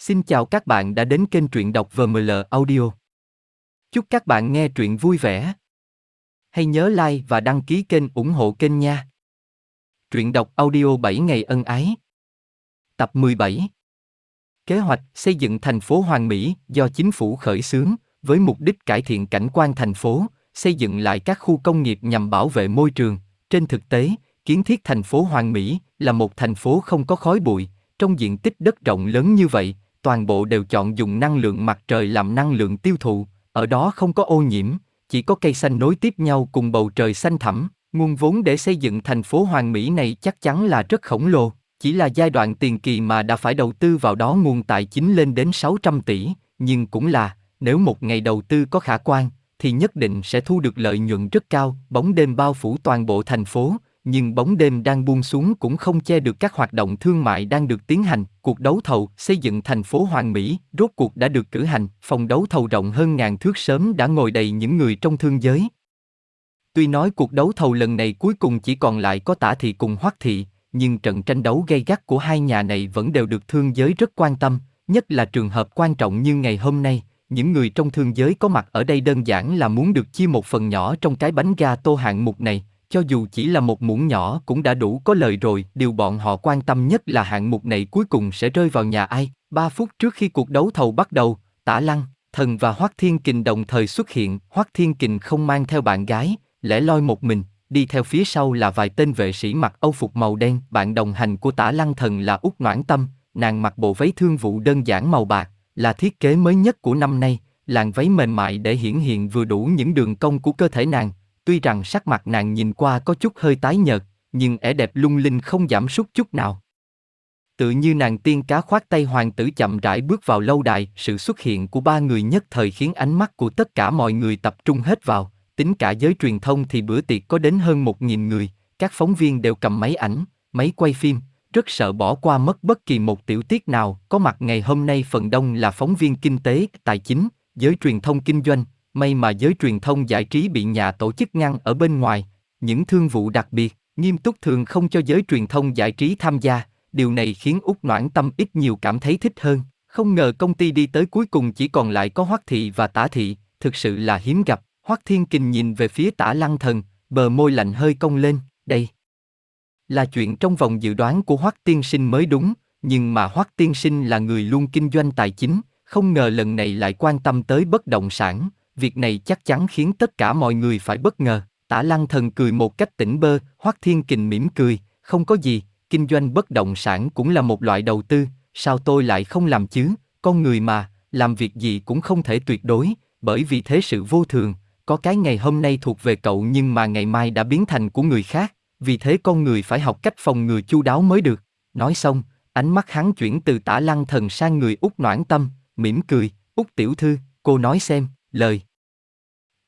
Xin chào các bạn đã đến kênh truyện đọc VML Audio. Chúc các bạn nghe truyện vui vẻ. Hãy nhớ like và đăng ký kênh ủng hộ kênh nha. Truyện đọc audio 7 ngày ân ái. Tập 17. Kế hoạch xây dựng thành phố Hoàng Mỹ do chính phủ khởi xướng với mục đích cải thiện cảnh quan thành phố, xây dựng lại các khu công nghiệp nhằm bảo vệ môi trường. Trên thực tế, kiến thiết thành phố Hoàng Mỹ là một thành phố không có khói bụi, trong diện tích đất rộng lớn như vậy, toàn bộ đều chọn dùng năng lượng mặt trời làm năng lượng tiêu thụ, ở đó không có ô nhiễm, chỉ có cây xanh nối tiếp nhau cùng bầu trời xanh thẳm, nguồn vốn để xây dựng thành phố Hoàng Mỹ này chắc chắn là rất khổng lồ, chỉ là giai đoạn tiền kỳ mà đã phải đầu tư vào đó nguồn tài chính lên đến 600 tỷ, nhưng cũng là, nếu một ngày đầu tư có khả quan, thì nhất định sẽ thu được lợi nhuận rất cao, bóng đêm bao phủ toàn bộ thành phố, nhưng bóng đêm đang buông xuống cũng không che được các hoạt động thương mại đang được tiến hành. Cuộc đấu thầu xây dựng thành phố Hoàng Mỹ rốt cuộc đã được cử hành, phòng đấu thầu rộng hơn ngàn thước sớm đã ngồi đầy những người trong thương giới. Tuy nói cuộc đấu thầu lần này cuối cùng chỉ còn lại có tả thị cùng hoắc thị, nhưng trận tranh đấu gay gắt của hai nhà này vẫn đều được thương giới rất quan tâm, nhất là trường hợp quan trọng như ngày hôm nay, những người trong thương giới có mặt ở đây đơn giản là muốn được chia một phần nhỏ trong cái bánh ga tô hạng mục này, cho dù chỉ là một muỗng nhỏ cũng đã đủ có lời rồi, điều bọn họ quan tâm nhất là hạng mục này cuối cùng sẽ rơi vào nhà ai. Ba phút trước khi cuộc đấu thầu bắt đầu, Tả Lăng, Thần và Hoắc Thiên Kình đồng thời xuất hiện, Hoắc Thiên Kình không mang theo bạn gái, lẻ loi một mình, đi theo phía sau là vài tên vệ sĩ mặc âu phục màu đen, bạn đồng hành của Tả Lăng Thần là Úc Noãn Tâm, nàng mặc bộ váy thương vụ đơn giản màu bạc, là thiết kế mới nhất của năm nay, làn váy mềm mại để hiển hiện vừa đủ những đường cong của cơ thể nàng, Tuy rằng sắc mặt nàng nhìn qua có chút hơi tái nhợt, nhưng ẻ đẹp lung linh không giảm sút chút nào. Tự như nàng tiên cá khoát tay hoàng tử chậm rãi bước vào lâu đài, sự xuất hiện của ba người nhất thời khiến ánh mắt của tất cả mọi người tập trung hết vào, tính cả giới truyền thông thì bữa tiệc có đến hơn một nghìn người, các phóng viên đều cầm máy ảnh, máy quay phim, rất sợ bỏ qua mất bất kỳ một tiểu tiết nào, có mặt ngày hôm nay phần đông là phóng viên kinh tế, tài chính, giới truyền thông kinh doanh, may mà giới truyền thông giải trí bị nhà tổ chức ngăn ở bên ngoài, những thương vụ đặc biệt, nghiêm túc thường không cho giới truyền thông giải trí tham gia, điều này khiến Úc Noãn Tâm ít nhiều cảm thấy thích hơn. Không ngờ công ty đi tới cuối cùng chỉ còn lại có Hoắc Thị và Tả Thị, thực sự là hiếm gặp. Hoắc Thiên Kình nhìn về phía Tả Lăng Thần, bờ môi lạnh hơi cong lên, đây. Là chuyện trong vòng dự đoán của Hoắc Tiên Sinh mới đúng, nhưng mà Hoắc Tiên Sinh là người luôn kinh doanh tài chính, không ngờ lần này lại quan tâm tới bất động sản, việc này chắc chắn khiến tất cả mọi người phải bất ngờ. Tả Lăng Thần cười một cách tỉnh bơ, Hoắc Thiên Kình mỉm cười, không có gì, kinh doanh bất động sản cũng là một loại đầu tư, sao tôi lại không làm chứ, con người mà, làm việc gì cũng không thể tuyệt đối, bởi vì thế sự vô thường, có cái ngày hôm nay thuộc về cậu nhưng mà ngày mai đã biến thành của người khác, vì thế con người phải học cách phòng ngừa chu đáo mới được. Nói xong, ánh mắt hắn chuyển từ tả lăng thần sang người út noãn tâm, mỉm cười, út tiểu thư, cô nói xem, lời.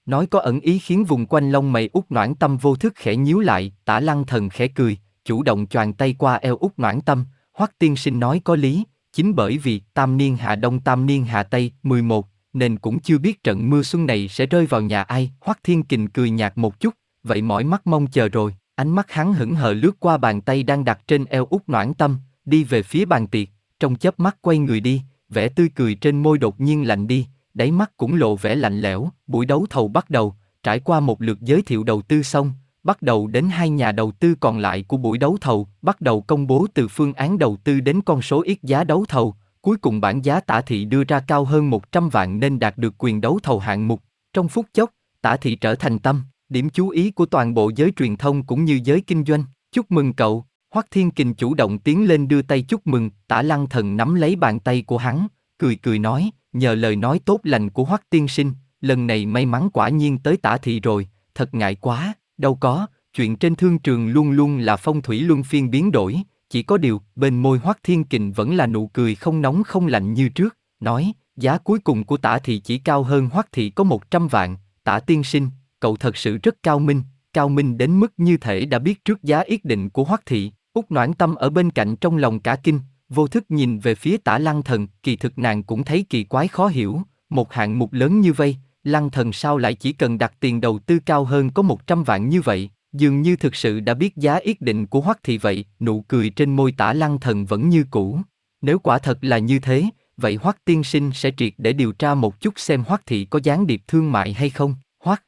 Nói có ẩn ý khiến vùng quanh lông mày út noãn tâm vô thức khẽ nhíu lại, tả lăng thần khẽ cười, chủ động choàng tay qua eo út noãn tâm, hoắc tiên sinh nói có lý, chính bởi vì tam niên hạ đông tam niên hạ tây, 11, nên cũng chưa biết trận mưa xuân này sẽ rơi vào nhà ai, hoắc thiên kình cười nhạt một chút, vậy mỏi mắt mong chờ rồi, ánh mắt hắn hững hờ lướt qua bàn tay đang đặt trên eo út noãn tâm, đi về phía bàn tiệc, trong chớp mắt quay người đi, vẻ tươi cười trên môi đột nhiên lạnh đi, đáy mắt cũng lộ vẻ lạnh lẽo. Buổi đấu thầu bắt đầu, trải qua một lượt giới thiệu đầu tư xong, bắt đầu đến hai nhà đầu tư còn lại của buổi đấu thầu, bắt đầu công bố từ phương án đầu tư đến con số ít giá đấu thầu. Cuối cùng bản giá tả thị đưa ra cao hơn 100 vạn nên đạt được quyền đấu thầu hạng mục. Trong phút chốc, tả thị trở thành tâm, điểm chú ý của toàn bộ giới truyền thông cũng như giới kinh doanh. Chúc mừng cậu, Hoắc Thiên Kình chủ động tiến lên đưa tay chúc mừng, tả lăng thần nắm lấy bàn tay của hắn, cười cười nói, nhờ lời nói tốt lành của Hoắc tiên sinh, lần này may mắn quả nhiên tới tả thị rồi, thật ngại quá, đâu có, chuyện trên thương trường luôn luôn là phong thủy luân phiên biến đổi, chỉ có điều, bên môi Hoắc Thiên Kình vẫn là nụ cười không nóng không lạnh như trước, nói, giá cuối cùng của tả thị chỉ cao hơn Hoắc thị có 100 vạn, tả tiên sinh, cậu thật sự rất cao minh, cao minh đến mức như thể đã biết trước giá yết định của Hoắc thị, út noãn tâm ở bên cạnh trong lòng cả kinh, vô thức nhìn về phía tả lăng thần, kỳ thực nàng cũng thấy kỳ quái khó hiểu, một hạng mục lớn như vậy, lăng thần sao lại chỉ cần đặt tiền đầu tư cao hơn có 100 vạn như vậy, dường như thực sự đã biết giá yết định của hoắc thị vậy, nụ cười trên môi tả lăng thần vẫn như cũ. Nếu quả thật là như thế, vậy Hoắc tiên sinh sẽ triệt để điều tra một chút xem Hoắc thị có gián điệp thương mại hay không, Hoắc.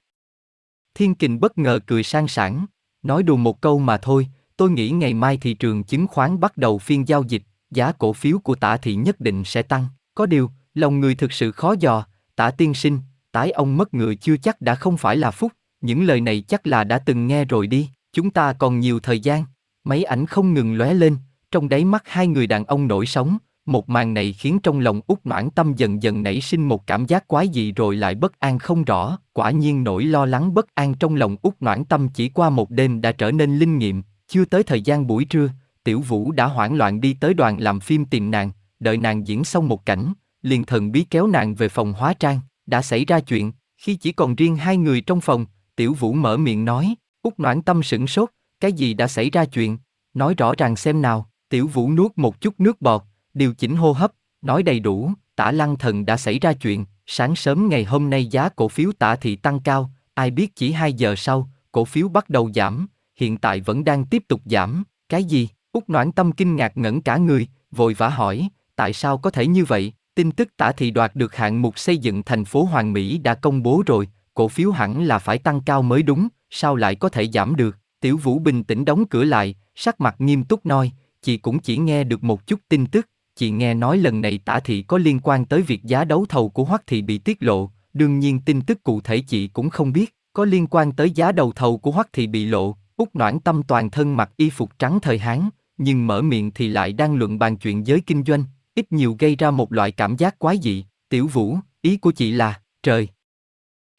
Thiên Kình bất ngờ cười sang sảng, nói đùa một câu mà thôi, tôi nghĩ ngày mai thị trường chứng khoán bắt đầu phiên giao dịch, giá cổ phiếu của tả thị nhất định sẽ tăng, có điều, lòng người thực sự khó dò, tả tiên sinh, tái ông mất ngựa chưa chắc đã không phải là phúc, những lời này chắc là đã từng nghe rồi đi, chúng ta còn nhiều thời gian. Máy ảnh không ngừng lóe lên, trong đáy mắt hai người đàn ông nổi sóng, một màn này khiến trong lòng út noãn tâm dần dần nảy sinh một cảm giác quái dị rồi lại bất an không rõ, quả nhiên nỗi lo lắng bất an trong lòng út noãn tâm chỉ qua một đêm đã trở nên linh nghiệm, chưa tới thời gian buổi trưa, tiểu vũ đã hoảng loạn đi tới đoàn làm phim tìm nàng, đợi nàng diễn xong một cảnh, liền thần bí kéo nàng về phòng hóa trang, đã xảy ra chuyện, khi chỉ còn riêng hai người trong phòng, tiểu vũ mở miệng nói, út noãn tâm sửng sốt, cái gì đã xảy ra chuyện, nói rõ ràng xem nào, tiểu vũ nuốt một chút nước bọt, điều chỉnh hô hấp, nói đầy đủ, tả lăng thần đã xảy ra chuyện, sáng sớm ngày hôm nay giá cổ phiếu tả thị tăng cao, ai biết chỉ 2 giờ sau, cổ phiếu bắt đầu giảm, hiện tại vẫn đang tiếp tục giảm, cái gì? Úc Noãn Tâm kinh ngạc ngẩn cả người, vội vã hỏi, tại sao có thể như vậy? Tin tức tả thị đoạt được hạng mục xây dựng thành phố Hoàng Mỹ đã công bố rồi, cổ phiếu hẳn là phải tăng cao mới đúng, sao lại có thể giảm được? Tiểu Vũ bình tĩnh đóng cửa lại, sắc mặt nghiêm túc nói, chị cũng chỉ nghe được một chút tin tức, chị nghe nói lần này tả thị có liên quan tới việc giá đấu thầu của Hoắc thị bị tiết lộ, đương nhiên tin tức cụ thể chị cũng không biết, có liên quan tới giá đầu thầu của Hoắc thị bị lộ, Úc Noãn Tâm toàn thân mặc y phục trắng thời Hán, nhưng mở miệng thì lại đang luận bàn chuyện giới kinh doanh, ít nhiều gây ra một loại cảm giác quái dị, tiểu vũ, ý của chị là, trời.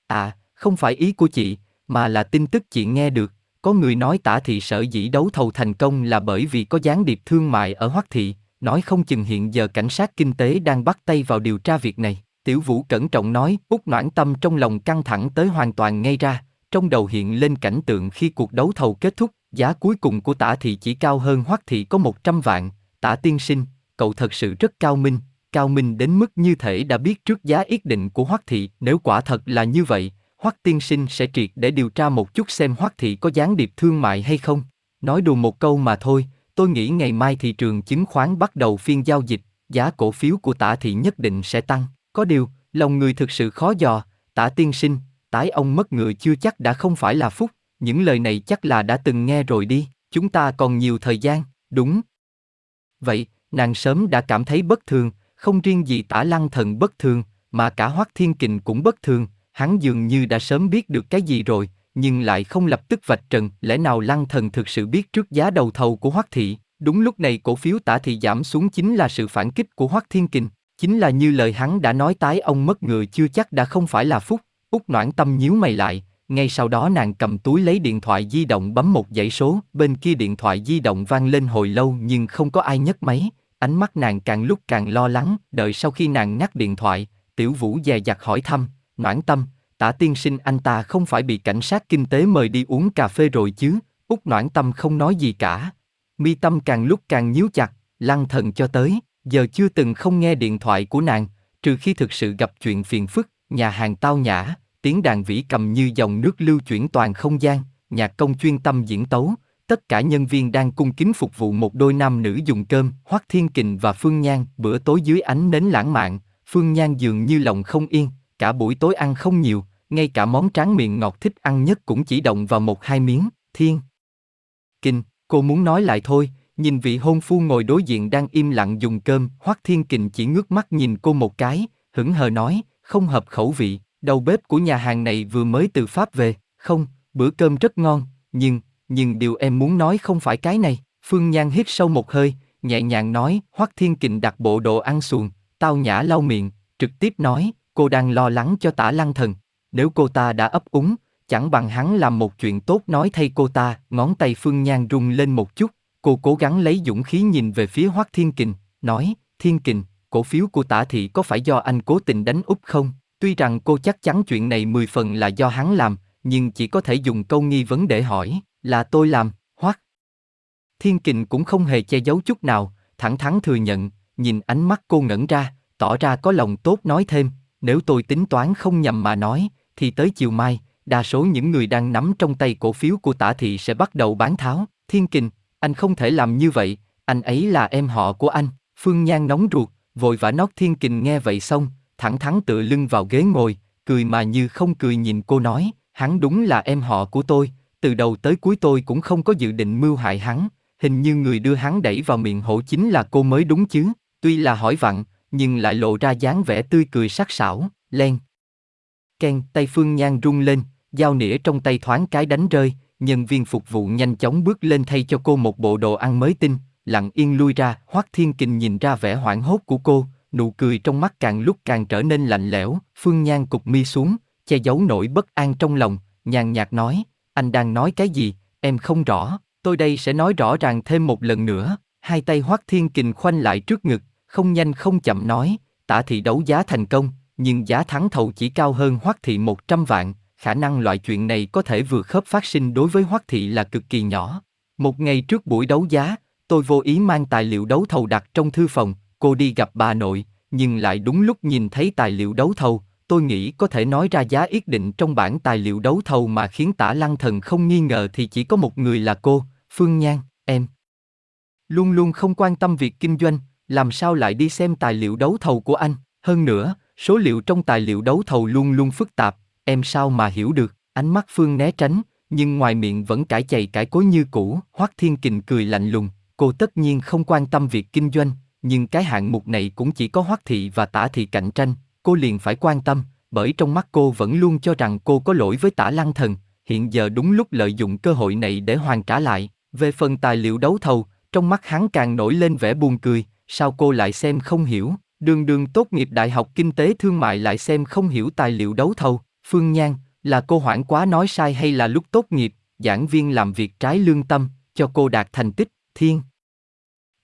À, không phải ý của chị, mà là tin tức chị nghe được, có người nói tả thị sở dĩ đấu thầu thành công là bởi vì có gián điệp thương mại ở Hoắc thị, nói không chừng hiện giờ cảnh sát kinh tế đang bắt tay vào điều tra việc này. Tiểu Vũ cẩn trọng nói, út noãn tâm trong lòng căng thẳng tới hoàn toàn ngay ra, trong đầu hiện lên cảnh tượng khi cuộc đấu thầu kết thúc, giá cuối cùng của tả thị chỉ cao hơn hoắc thị có 100 vạn, tả tiên sinh, cậu thật sự rất cao minh, cao minh đến mức như thể đã biết trước giá yết định của hoắc thị, nếu quả thật là như vậy, hoắc tiên sinh sẽ triệt để điều tra một chút xem hoắc thị có gián điệp thương mại hay không. Nói đùa một câu mà thôi, tôi nghĩ ngày mai thị trường chứng khoán bắt đầu phiên giao dịch, giá cổ phiếu của tả thị nhất định sẽ tăng. Có điều, lòng người thực sự khó dò, tả tiên sinh, tái ông mất ngựa chưa chắc đã không phải là phúc, những lời này chắc là đã từng nghe rồi đi, chúng ta còn nhiều thời gian, đúng. Vậy, nàng sớm đã cảm thấy bất thường, không riêng gì tả lăng thần bất thường, mà cả hoắc thiên kình cũng bất thường, hắn dường như đã sớm biết được cái gì rồi, nhưng lại không lập tức vạch trần, lẽ nào lăng thần thực sự biết trước giá đầu thầu của hoắc thị, đúng lúc này cổ phiếu tả thị giảm xuống chính là sự phản kích của hoắc thiên kình, chính là như lời hắn đã nói tái ông mất ngựa chưa chắc đã không phải là phúc, út noãn tâm nhíu mày lại, ngay sau đó nàng cầm túi lấy điện thoại di động bấm một dãy số, bên kia điện thoại di động vang lên hồi lâu nhưng không có ai nhấc máy, ánh mắt nàng càng lúc càng lo lắng, đợi sau khi nàng ngắt điện thoại, tiểu vũ dè dặt hỏi thăm, noãn tâm, tả tiên sinh anh ta không phải bị cảnh sát kinh tế mời đi uống cà phê rồi chứ, út noãn tâm không nói gì cả. Mi tâm càng lúc càng nhíu chặt, lăng thần cho tới, giờ chưa từng không nghe điện thoại của nàng, trừ khi thực sự gặp chuyện phiền phức, nhà hàng tao nhã, tiếng đàn vĩ cầm như dòng nước lưu chuyển toàn không gian, nhạc công chuyên tâm diễn tấu, tất cả nhân viên đang cung kính phục vụ một đôi nam nữ dùng cơm, Hoắc Thiên Kình và Phương Nhan, bữa tối dưới ánh nến lãng mạn, Phương Nhan dường như lòng không yên, cả buổi tối ăn không nhiều, ngay cả món tráng miệng ngọt thích ăn nhất cũng chỉ động vào một hai miếng, Thiên. Kình, cô muốn nói lại thôi, nhìn vị hôn phu ngồi đối diện đang im lặng dùng cơm, Hoắc Thiên Kình chỉ ngước mắt nhìn cô một cái, hững hờ nói, không hợp khẩu vị, đầu bếp của nhà hàng này vừa mới từ Pháp về, không, bữa cơm rất ngon, nhưng, nhưng điều em muốn nói không phải cái này. Phương Nhan hít sâu một hơi, nhẹ nhàng nói, Hoắc Thiên Kình đặt bộ đồ ăn xuồng, tao nhã lau miệng, trực tiếp nói, cô đang lo lắng cho tả lăng thần. Nếu cô ta đã ấp úng, chẳng bằng hắn làm một chuyện tốt nói thay cô ta, ngón tay Phương Nhan rung lên một chút, cô cố gắng lấy dũng khí nhìn về phía Hoắc Thiên Kình, nói, Thiên Kình, cổ phiếu của tả thị có phải do anh cố tình đánh úp không? Tuy rằng cô chắc chắn chuyện này mười phần là do hắn làm, nhưng chỉ có thể dùng câu nghi vấn để hỏi, là tôi làm, hoắc. Thiên kình cũng không hề che giấu chút nào, thẳng thắn thừa nhận, nhìn ánh mắt cô ngẩn ra, tỏ ra có lòng tốt nói thêm, nếu tôi tính toán không nhầm mà nói, thì tới chiều mai, đa số những người đang nắm trong tay cổ phiếu của tả thị sẽ bắt đầu bán tháo. Thiên kình, anh không thể làm như vậy, anh ấy là em họ của anh. Phương Nhan nóng ruột, vội vã nót thiên kình nghe vậy xong, thẳng thắn tựa lưng vào ghế ngồi, cười mà như không cười nhìn cô nói, hắn đúng là em họ của tôi, từ đầu tới cuối tôi cũng không có dự định mưu hại hắn, hình như người đưa hắn đẩy vào miệng hổ chính là cô mới đúng chứ, tuy là hỏi vặn, nhưng lại lộ ra dáng vẻ tươi cười sắc sảo, len. Ken, tay Phương Nhan rung lên, dao nĩa trong tay thoáng cái đánh rơi, nhân viên phục vụ nhanh chóng bước lên thay cho cô một bộ đồ ăn mới tinh, lặng yên lui ra, Hoắc Thiên Kình nhìn ra vẻ hoảng hốt của cô, nụ cười trong mắt càng lúc càng trở nên lạnh lẽo, Phương Nhan cục mi xuống, che giấu nỗi bất an trong lòng, nhàn nhạt nói, anh đang nói cái gì, em không rõ, tôi đây sẽ nói rõ ràng thêm một lần nữa, hai tay Hoắc Thiên Kình khoanh lại trước ngực, không nhanh không chậm nói, tả thị đấu giá thành công, nhưng giá thắng thầu chỉ cao hơn Hoắc thị 100 vạn, khả năng loại chuyện này có thể vừa khớp phát sinh đối với Hoắc thị là cực kỳ nhỏ. Một ngày trước buổi đấu giá, tôi vô ý mang tài liệu đấu thầu đặt trong thư phòng, cô đi gặp bà nội, nhưng lại đúng lúc nhìn thấy tài liệu đấu thầu, tôi nghĩ có thể nói ra giá yết định trong bản tài liệu đấu thầu mà khiến tả lăng thần không nghi ngờ thì chỉ có một người là cô, Phương Nhan, em. Luôn luôn không quan tâm việc kinh doanh, làm sao lại đi xem tài liệu đấu thầu của anh, hơn nữa, số liệu trong tài liệu đấu thầu luôn luôn phức tạp, em sao mà hiểu được, ánh mắt Phương né tránh, nhưng ngoài miệng vẫn cãi chày cãi cối như cũ, Hoắc Thiên Kình cười lạnh lùng, cô tất nhiên không quan tâm việc kinh doanh, nhưng cái hạng mục này cũng chỉ có Hoắc Thị và Tả Thị cạnh tranh, cô liền phải quan tâm, bởi trong mắt cô vẫn luôn cho rằng cô có lỗi với Tả Lăng Thần, hiện giờ đúng lúc lợi dụng cơ hội này để hoàn trả lại. Về phần tài liệu đấu thầu, trong mắt hắn càng nổi lên vẻ buồn cười, sao cô lại xem không hiểu, đường đường tốt nghiệp đại học kinh tế thương mại lại xem không hiểu tài liệu đấu thầu, Phương Nhan, là cô hoảng quá nói sai hay là lúc tốt nghiệp, giảng viên làm việc trái lương tâm, cho cô đạt thành tích, thiên.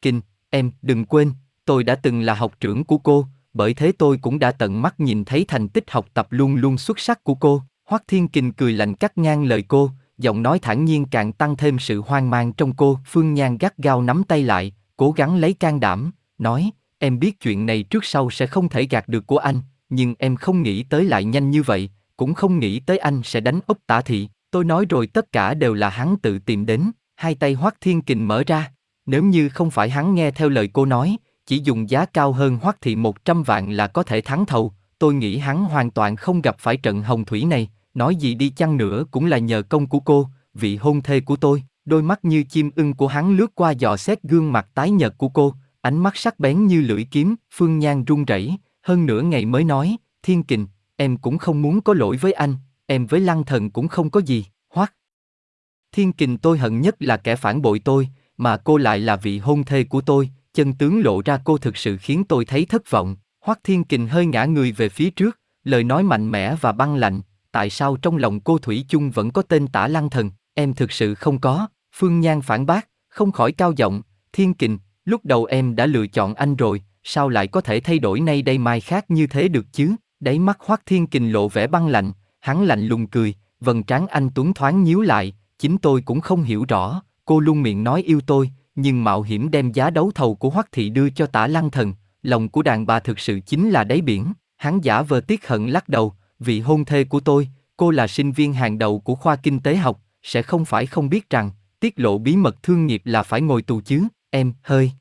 Kinh, em, đừng quên, tôi đã từng là học trưởng của cô, bởi thế tôi cũng đã tận mắt nhìn thấy thành tích học tập luôn luôn xuất sắc của cô. Hoắc Thiên Kình cười lạnh cắt ngang lời cô, giọng nói thản nhiên càng tăng thêm sự hoang mang trong cô. Phương Nhan gắt gao nắm tay lại, cố gắng lấy can đảm, nói, em biết chuyện này trước sau sẽ không thể gạt được của anh, nhưng em không nghĩ tới lại nhanh như vậy, cũng không nghĩ tới anh sẽ đánh úp tả thị. Tôi nói rồi tất cả đều là hắn tự tìm đến, hai tay Hoắc Thiên Kình mở ra. Nếu như không phải hắn nghe theo lời cô nói, chỉ dùng giá cao hơn Hoắc Thị 100 vạn là có thể thắng thầu, tôi nghĩ hắn hoàn toàn không gặp phải trận hồng thủy này, nói gì đi chăng nữa cũng là nhờ công của cô, vị hôn thê của tôi, đôi mắt như chim ưng của hắn lướt qua dò xét gương mặt tái nhợt của cô, ánh mắt sắc bén như lưỡi kiếm, Phương Nhan run rẩy, hơn nửa ngày mới nói, Thiên Kình, em cũng không muốn có lỗi với anh, em với Lăng Thần cũng không có gì, hoắc. Thiên Kình tôi hận nhất là kẻ phản bội tôi, mà cô lại là vị hôn thê của tôi, chân tướng lộ ra cô thực sự khiến tôi thấy thất vọng. Hoắc Thiên Kình hơi ngã người về phía trước, lời nói mạnh mẽ và băng lạnh. Tại sao trong lòng cô Thủy chung vẫn có tên Tả Lăng Thần? Em thực sự không có. Phương Nhan phản bác, không khỏi cao giọng. Thiên Kình, lúc đầu em đã lựa chọn anh rồi, sao lại có thể thay đổi nay đây mai khác như thế được chứ? Đáy mắt Hoắc Thiên Kình lộ vẻ băng lạnh, hắn lạnh lùng cười, vầng trán anh tuấn thoáng nhíu lại. Chính tôi cũng không hiểu rõ, cô luôn miệng nói yêu tôi, nhưng mạo hiểm đem giá đấu thầu của Hoắc Thị đưa cho tả lăng thần, lòng của đàn bà thực sự chính là đáy biển. Hắn giả vờ tiếc hận lắc đầu, vị hôn thê của tôi, cô là sinh viên hàng đầu của khoa kinh tế học, sẽ không phải không biết rằng, tiết lộ bí mật thương nghiệp là phải ngồi tù chứ, em, hơi.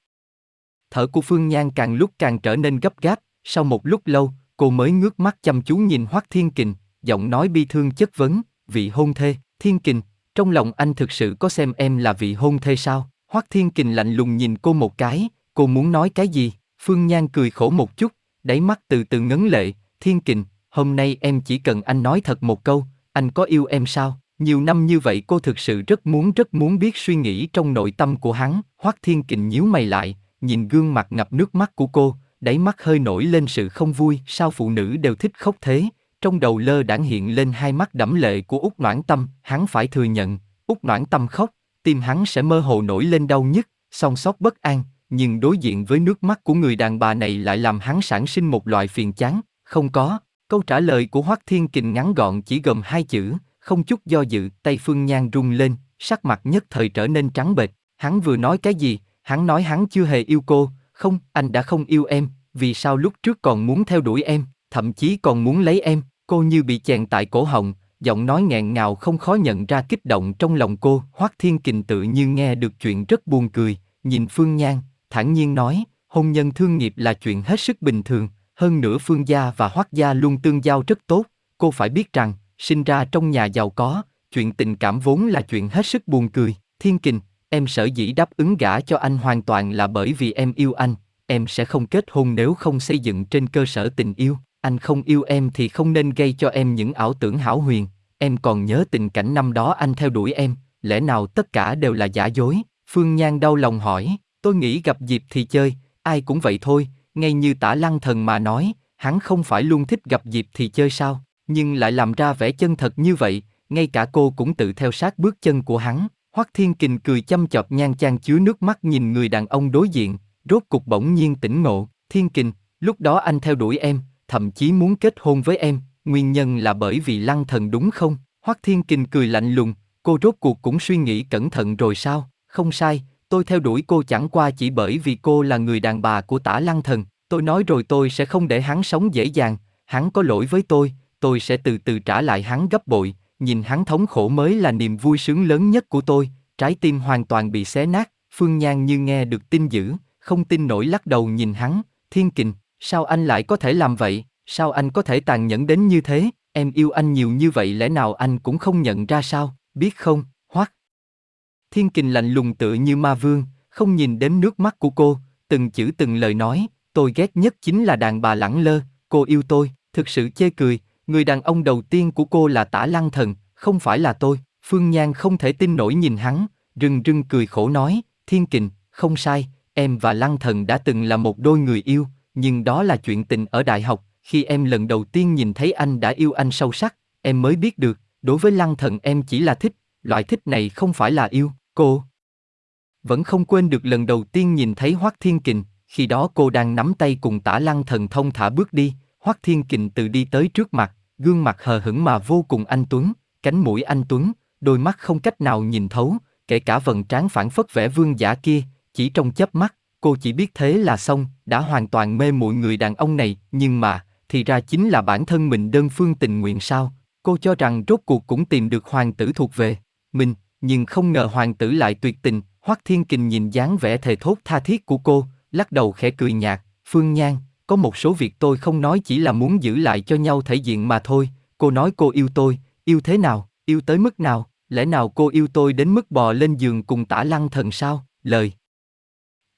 Thở của Phương Nhan càng lúc càng trở nên gấp gáp, sau một lúc lâu, cô mới ngước mắt chăm chú nhìn Hoắc Thiên Kình, giọng nói bi thương chất vấn, vị hôn thê, Thiên Kình, trong lòng anh thực sự có xem em là vị hôn thê sao? Hoắc Thiên Kình lạnh lùng nhìn cô một cái, cô muốn nói cái gì? Phương Nhan cười khổ một chút, đáy mắt từ từ ngấn lệ, Thiên Kình, hôm nay em chỉ cần anh nói thật một câu, anh có yêu em sao? Nhiều năm như vậy cô thực sự rất muốn rất muốn biết suy nghĩ trong nội tâm của hắn. Hoắc Thiên Kình nhíu mày lại, nhìn gương mặt ngập nước mắt của cô, đáy mắt hơi nổi lên sự không vui. Sao phụ nữ đều thích khóc thế? Trong đầu lơ đãng hiện lên hai mắt đẫm lệ của út Noãn Tâm, hắn phải thừa nhận, út Noãn Tâm khóc, tim hắn sẽ mơ hồ nổi lên đau nhức, song sót bất an, nhưng đối diện với nước mắt của người đàn bà này lại làm hắn sản sinh một loại phiền chán, không có. Câu trả lời của Hoắc Thiên Kình ngắn gọn chỉ gồm hai chữ, không chút do dự, tay Phương Nhan rung lên, sắc mặt nhất thời trở nên trắng bệch. Hắn vừa nói cái gì? Hắn nói hắn chưa hề yêu cô, không, anh đã không yêu em, vì sao lúc trước còn muốn theo đuổi em, thậm chí còn muốn lấy em, cô như bị chèn tại cổ họng, giọng nói nghẹn ngào không khó nhận ra kích động trong lòng cô. Hoắc Thiên Kình tự như nghe được chuyện rất buồn cười, nhìn Phương Nhan, thản nhiên nói, hôn nhân thương nghiệp là chuyện hết sức bình thường, hơn nữa Phương gia và Hoắc gia luôn tương giao rất tốt, cô phải biết rằng, sinh ra trong nhà giàu có, chuyện tình cảm vốn là chuyện hết sức buồn cười. Thiên Kình, em sở dĩ đáp ứng gả cho anh hoàn toàn là bởi vì em yêu anh, em sẽ không kết hôn nếu không xây dựng trên cơ sở tình yêu. Anh không yêu em thì không nên gây cho em những ảo tưởng hảo huyền. Em còn nhớ tình cảnh năm đó anh theo đuổi em, lẽ nào tất cả đều là giả dối? Phương Nhan đau lòng hỏi, tôi nghĩ gặp dịp thì chơi, ai cũng vậy thôi, ngay như tả lăng thần mà nói, hắn không phải luôn thích gặp dịp thì chơi sao, nhưng lại làm ra vẻ chân thật như vậy, ngay cả cô cũng tự theo sát bước chân của hắn. Hoắc Thiên Kình cười chăm chọc nhan chan chứa nước mắt nhìn người đàn ông đối diện, rốt cục bỗng nhiên tỉnh ngộ, Thiên Kình, lúc đó anh theo đuổi em, thậm chí muốn kết hôn với em, nguyên nhân là bởi vì lăng thần đúng không? Hoắc Thiên Kình cười lạnh lùng, cô rốt cuộc cũng suy nghĩ cẩn thận rồi sao? Không sai, tôi theo đuổi cô chẳng qua chỉ bởi vì cô là người đàn bà của tả lăng thần, tôi nói rồi tôi sẽ không để hắn sống dễ dàng, hắn có lỗi với tôi, tôi sẽ từ từ trả lại hắn gấp bội, nhìn hắn thống khổ mới là niềm vui sướng lớn nhất của tôi, trái tim hoàn toàn bị xé nát, Phương Nhan như nghe được tin dữ, không tin nổi lắc đầu nhìn hắn, thiên kình, sao anh lại có thể làm vậy, sao anh có thể tàn nhẫn đến như thế, em yêu anh nhiều như vậy lẽ nào anh cũng không nhận ra sao, biết không, hoắc. Thiên kình lạnh lùng tựa như ma vương, không nhìn đến nước mắt của cô, từng chữ từng lời nói, tôi ghét nhất chính là đàn bà lẳng lơ, cô yêu tôi, thực sự chê cười, người đàn ông đầu tiên của cô là tả lăng thần, không phải là tôi. Phương Nhan không thể tin nổi nhìn hắn, rưng rưng cười khổ nói, thiên kình, không sai, em và lăng thần đã từng là một đôi người yêu, nhưng đó là chuyện tình ở đại học, khi em lần đầu tiên nhìn thấy anh đã yêu anh sâu sắc, em mới biết được, đối với lăng thần em chỉ là thích, loại thích này không phải là yêu, cô. Vẫn không quên được lần đầu tiên nhìn thấy Hoắc Thiên Kình, khi đó cô đang nắm tay cùng tả lăng thần thông thả bước đi, Hoắc Thiên Kình từ đi tới trước mặt, gương mặt hờ hững mà vô cùng anh Tuấn, cánh mũi anh Tuấn, đôi mắt không cách nào nhìn thấu, kể cả vầng trán phản phất vẻ vương giả kia, chỉ trong chớp mắt, cô chỉ biết thế là xong, đã hoàn toàn mê muội người đàn ông này, nhưng mà, thì ra chính là bản thân mình đơn phương tình nguyện sao? Cô cho rằng rốt cuộc cũng tìm được hoàng tử thuộc về mình, nhưng không ngờ hoàng tử lại tuyệt tình. Hoắc Thiên Kình nhìn dáng vẻ thề thốt tha thiết của cô, lắc đầu khẽ cười nhạt. Phương Nhan, có một số việc tôi không nói chỉ là muốn giữ lại cho nhau thể diện mà thôi. Cô nói cô yêu tôi, yêu thế nào, yêu tới mức nào? Lẽ nào cô yêu tôi đến mức bò lên giường cùng tả lăng thần sao? Lời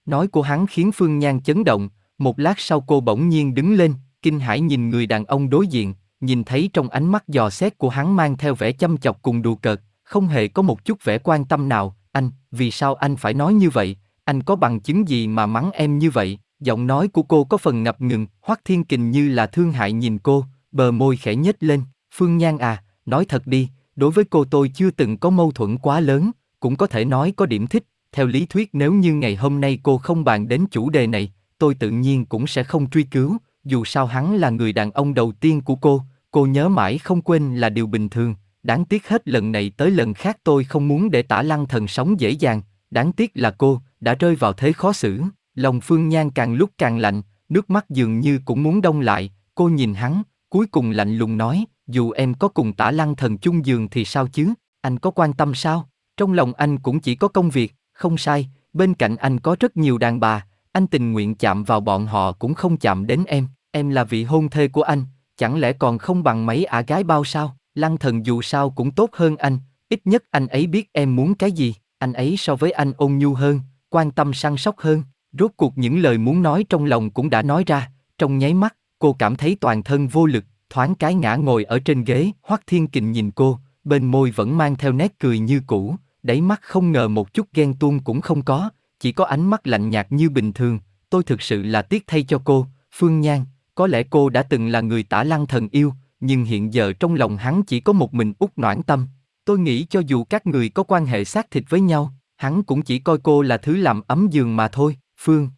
nói của hắn khiến Phương Nhan chấn động. Một lát sau cô bỗng nhiên đứng lên, kinh hãi nhìn người đàn ông đối diện, nhìn thấy trong ánh mắt dò xét của hắn mang theo vẻ chăm chọc cùng đùa cợt, không hề có một chút vẻ quan tâm nào. Anh, vì sao anh phải nói như vậy? Anh có bằng chứng gì mà mắng em như vậy? Giọng nói của cô có phần ngập ngừng, Hoắc Thiên Kình như là thương hại nhìn cô, bờ môi khẽ nhếch lên. Phương Nhan à, nói thật đi, đối với cô tôi chưa từng có mâu thuẫn quá lớn, cũng có thể nói có điểm thích. Theo lý thuyết nếu như ngày hôm nay cô không bàn đến chủ đề này, tôi tự nhiên cũng sẽ không truy cứu, dù sao hắn là người đàn ông đầu tiên của cô, cô nhớ mãi không quên là điều bình thường. Đáng tiếc hết lần này tới lần khác tôi không muốn để tả lăng thần sống dễ dàng, đáng tiếc là cô, đã rơi vào thế khó xử. Lòng Phương Nhan càng lúc càng lạnh, nước mắt dường như cũng muốn đông lại, cô nhìn hắn, cuối cùng lạnh lùng nói, dù em có cùng tả lăng thần chung giường thì sao chứ, anh có quan tâm sao? Trong lòng anh cũng chỉ có công việc, không sai, bên cạnh anh có rất nhiều đàn bà, anh tình nguyện chạm vào bọn họ cũng không chạm đến em, em là vị hôn thê của anh, chẳng lẽ còn không bằng mấy ả gái bao sao? Lăng thần dù sao cũng tốt hơn anh, ít nhất anh ấy biết em muốn cái gì, anh ấy so với anh ôn nhu hơn, quan tâm săn sóc hơn. Rốt cuộc những lời muốn nói trong lòng cũng đã nói ra, trong nháy mắt, cô cảm thấy toàn thân vô lực, thoáng cái ngã ngồi ở trên ghế, Hoắc Thiên Kình nhìn cô, bên môi vẫn mang theo nét cười như cũ, đáy mắt không ngờ một chút ghen tuông cũng không có, chỉ có ánh mắt lạnh nhạt như bình thường, tôi thực sự là tiếc thay cho cô, Phương Nhan, có lẽ cô đã từng là người tả lăng thần yêu, nhưng hiện giờ trong lòng hắn chỉ có một mình út noãn tâm. Tôi nghĩ cho dù các người có quan hệ xác thịt với nhau, hắn cũng chỉ coi cô là thứ làm ấm giường mà thôi, Phương.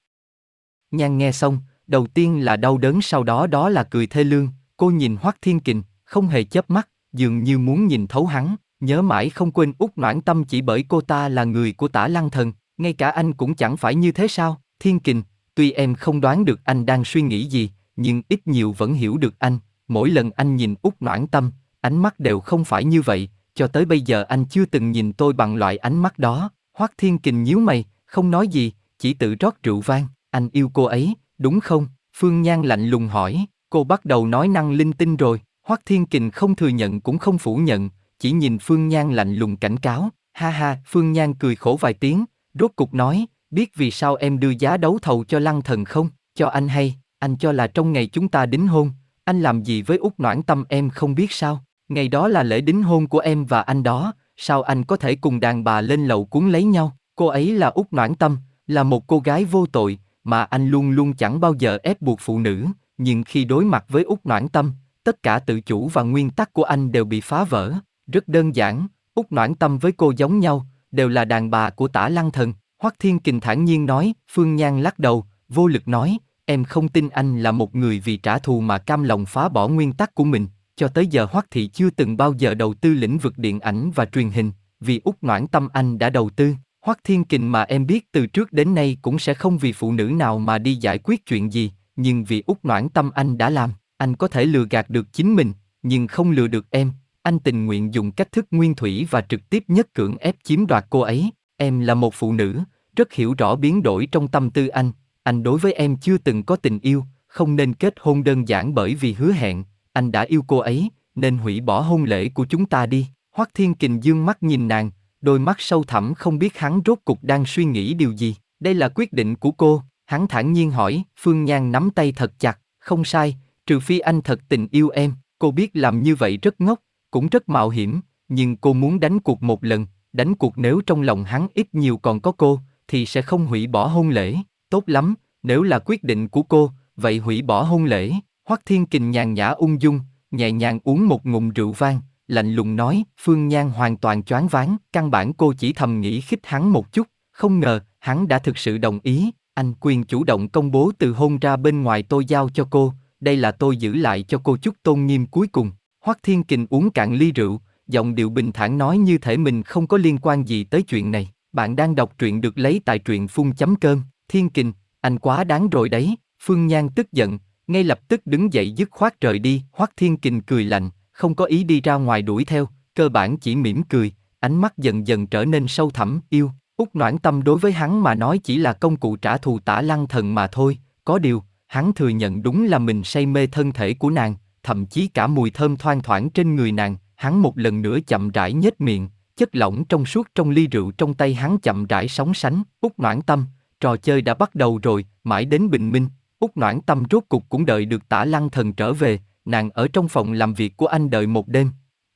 Nhan nghe xong, đầu tiên là đau đớn sau đó đó là cười thê lương, cô nhìn Hoắc Thiên Kình, không hề chớp mắt, dường như muốn nhìn thấu hắn, nhớ mãi không quên út noãn tâm chỉ bởi cô ta là người của tả lăng thần, ngay cả anh cũng chẳng phải như thế sao, Thiên Kình, tuy em không đoán được anh đang suy nghĩ gì, nhưng ít nhiều vẫn hiểu được anh, mỗi lần anh nhìn út noãn tâm, ánh mắt đều không phải như vậy, cho tới bây giờ anh chưa từng nhìn tôi bằng loại ánh mắt đó, Hoắc Thiên Kình nhíu mày, không nói gì, chỉ tự rót rượu vang, anh yêu cô ấy, đúng không? Phương Nhan lạnh lùng hỏi, cô bắt đầu nói năng linh tinh rồi, Hoắc Thiên Kình không thừa nhận cũng không phủ nhận, chỉ nhìn Phương Nhan lạnh lùng cảnh cáo, ha ha, Phương Nhan cười khổ vài tiếng, rốt cục nói, biết vì sao em đưa giá đấu thầu cho lăng thần không, cho anh hay, anh cho là trong ngày chúng ta đính hôn, anh làm gì với út noãn tâm em không biết sao, ngày đó là lễ đính hôn của em và anh đó, sao anh có thể cùng đàn bà lên lầu cuốn lấy nhau, cô ấy là út noãn tâm, là một cô gái vô tội, mà anh luôn luôn chẳng bao giờ ép buộc phụ nữ, nhưng khi đối mặt với út noãn tâm, tất cả tự chủ và nguyên tắc của anh đều bị phá vỡ. Rất đơn giản, út noãn tâm với cô giống nhau, đều là đàn bà của tả lăng thần. Hoắc Thiên Kình thản nhiên nói, Phương Nhan lắc đầu, vô lực nói, em không tin anh là một người vì trả thù mà cam lòng phá bỏ nguyên tắc của mình. Cho tới giờ Hoắc Thị chưa từng bao giờ đầu tư lĩnh vực điện ảnh và truyền hình, vì út noãn tâm anh đã đầu tư. Hoắc Thiên Kình mà em biết từ trước đến nay cũng sẽ không vì phụ nữ nào mà đi giải quyết chuyện gì, nhưng vì út noãn tâm anh đã làm, anh có thể lừa gạt được chính mình, nhưng không lừa được em. Anh tình nguyện dùng cách thức nguyên thủy và trực tiếp nhất cưỡng ép chiếm đoạt cô ấy. Em là một phụ nữ, rất hiểu rõ biến đổi trong tâm tư anh. Anh đối với em chưa từng có tình yêu, không nên kết hôn đơn giản bởi vì hứa hẹn. Anh đã yêu cô ấy, nên hủy bỏ hôn lễ của chúng ta đi. Hoắc Thiên Kình dương mắt nhìn nàng, đôi mắt sâu thẳm không biết hắn rốt cục đang suy nghĩ điều gì. Đây là quyết định của cô, hắn thản nhiên hỏi, Phương Nhan nắm tay thật chặt, không sai, trừ phi anh thật tình yêu em, cô biết làm như vậy rất ngốc, cũng rất mạo hiểm, nhưng cô muốn đánh cuộc một lần, đánh cuộc nếu trong lòng hắn ít nhiều còn có cô, thì sẽ không hủy bỏ hôn lễ, tốt lắm, nếu là quyết định của cô, vậy hủy bỏ hôn lễ. Hoắc Thiên Kình nhàn nhã ung dung, nhẹ nhàng uống một ngụm rượu vang, lạnh lùng nói, Phương Nhan hoàn toàn choáng váng, căn bản cô chỉ thầm nghĩ khích hắn một chút, không ngờ, hắn đã thực sự đồng ý, anh quyền chủ động công bố từ hôn ra bên ngoài tôi giao cho cô, đây là tôi giữ lại cho cô chút tôn nghiêm cuối cùng. Hoắc Thiên Kình uống cạn ly rượu, giọng điệu bình thản nói như thể mình không có liên quan gì tới chuyện này. Bạn đang đọc truyện được lấy tại truyện phun chấm cơm. Thiên Kình, anh quá đáng rồi đấy. Phương Nhan tức giận, ngay lập tức đứng dậy dứt khoát rời đi. Hoắc Thiên Kình cười lạnh, không có ý đi ra ngoài đuổi theo, cơ bản chỉ mỉm cười, ánh mắt dần dần trở nên sâu thẳm, yêu. Úc noãn tâm đối với hắn mà nói chỉ là công cụ trả thù tả lăng thần mà thôi, có điều, hắn thừa nhận đúng là mình say mê thân thể của nàng, thậm chí cả mùi thơm thoang thoảng trên người nàng, hắn một lần nữa chậm rãi nhếch miệng, chất lỏng trong suốt trong ly rượu trong tay hắn chậm rãi sóng sánh, út noãn tâm, trò chơi đã bắt đầu rồi, mãi đến bình minh, út noãn tâm rốt cục cũng đợi được tả lăng thần trở về, nàng ở trong phòng làm việc của anh đợi một đêm,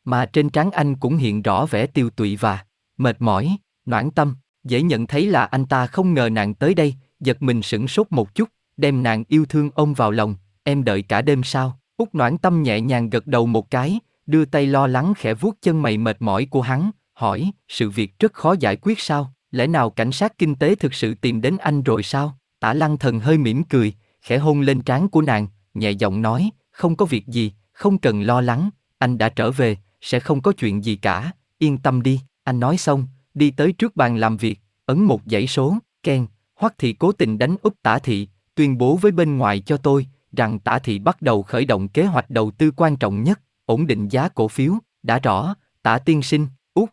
mà trên trán anh cũng hiện rõ vẻ tiêu tụy và mệt mỏi, noãn tâm, dễ nhận thấy là anh ta không ngờ nàng tới đây, giật mình sửng sốt một chút, đem nàng yêu thương ôm vào lòng, em đợi cả đêm sao? Úc Noãn Tâm nhẹ nhàng gật đầu một cái, đưa tay lo lắng khẽ vuốt chân mày mệt mỏi của hắn, hỏi, sự việc rất khó giải quyết sao? Lẽ nào cảnh sát kinh tế thực sự tìm đến anh rồi sao? Tả lăng thần hơi mỉm cười, khẽ hôn lên trán của nàng, nhẹ giọng nói, không có việc gì, không cần lo lắng, anh đã trở về, sẽ không có chuyện gì cả, yên tâm đi, anh nói xong, đi tới trước bàn làm việc, ấn một dãy số, khen, Hoắc thị cố tình đánh úp tả thị, tuyên bố với bên ngoài cho tôi rằng tả thị bắt đầu khởi động kế hoạch đầu tư quan trọng nhất, ổn định giá cổ phiếu, đã rõ, tả tiên sinh, út.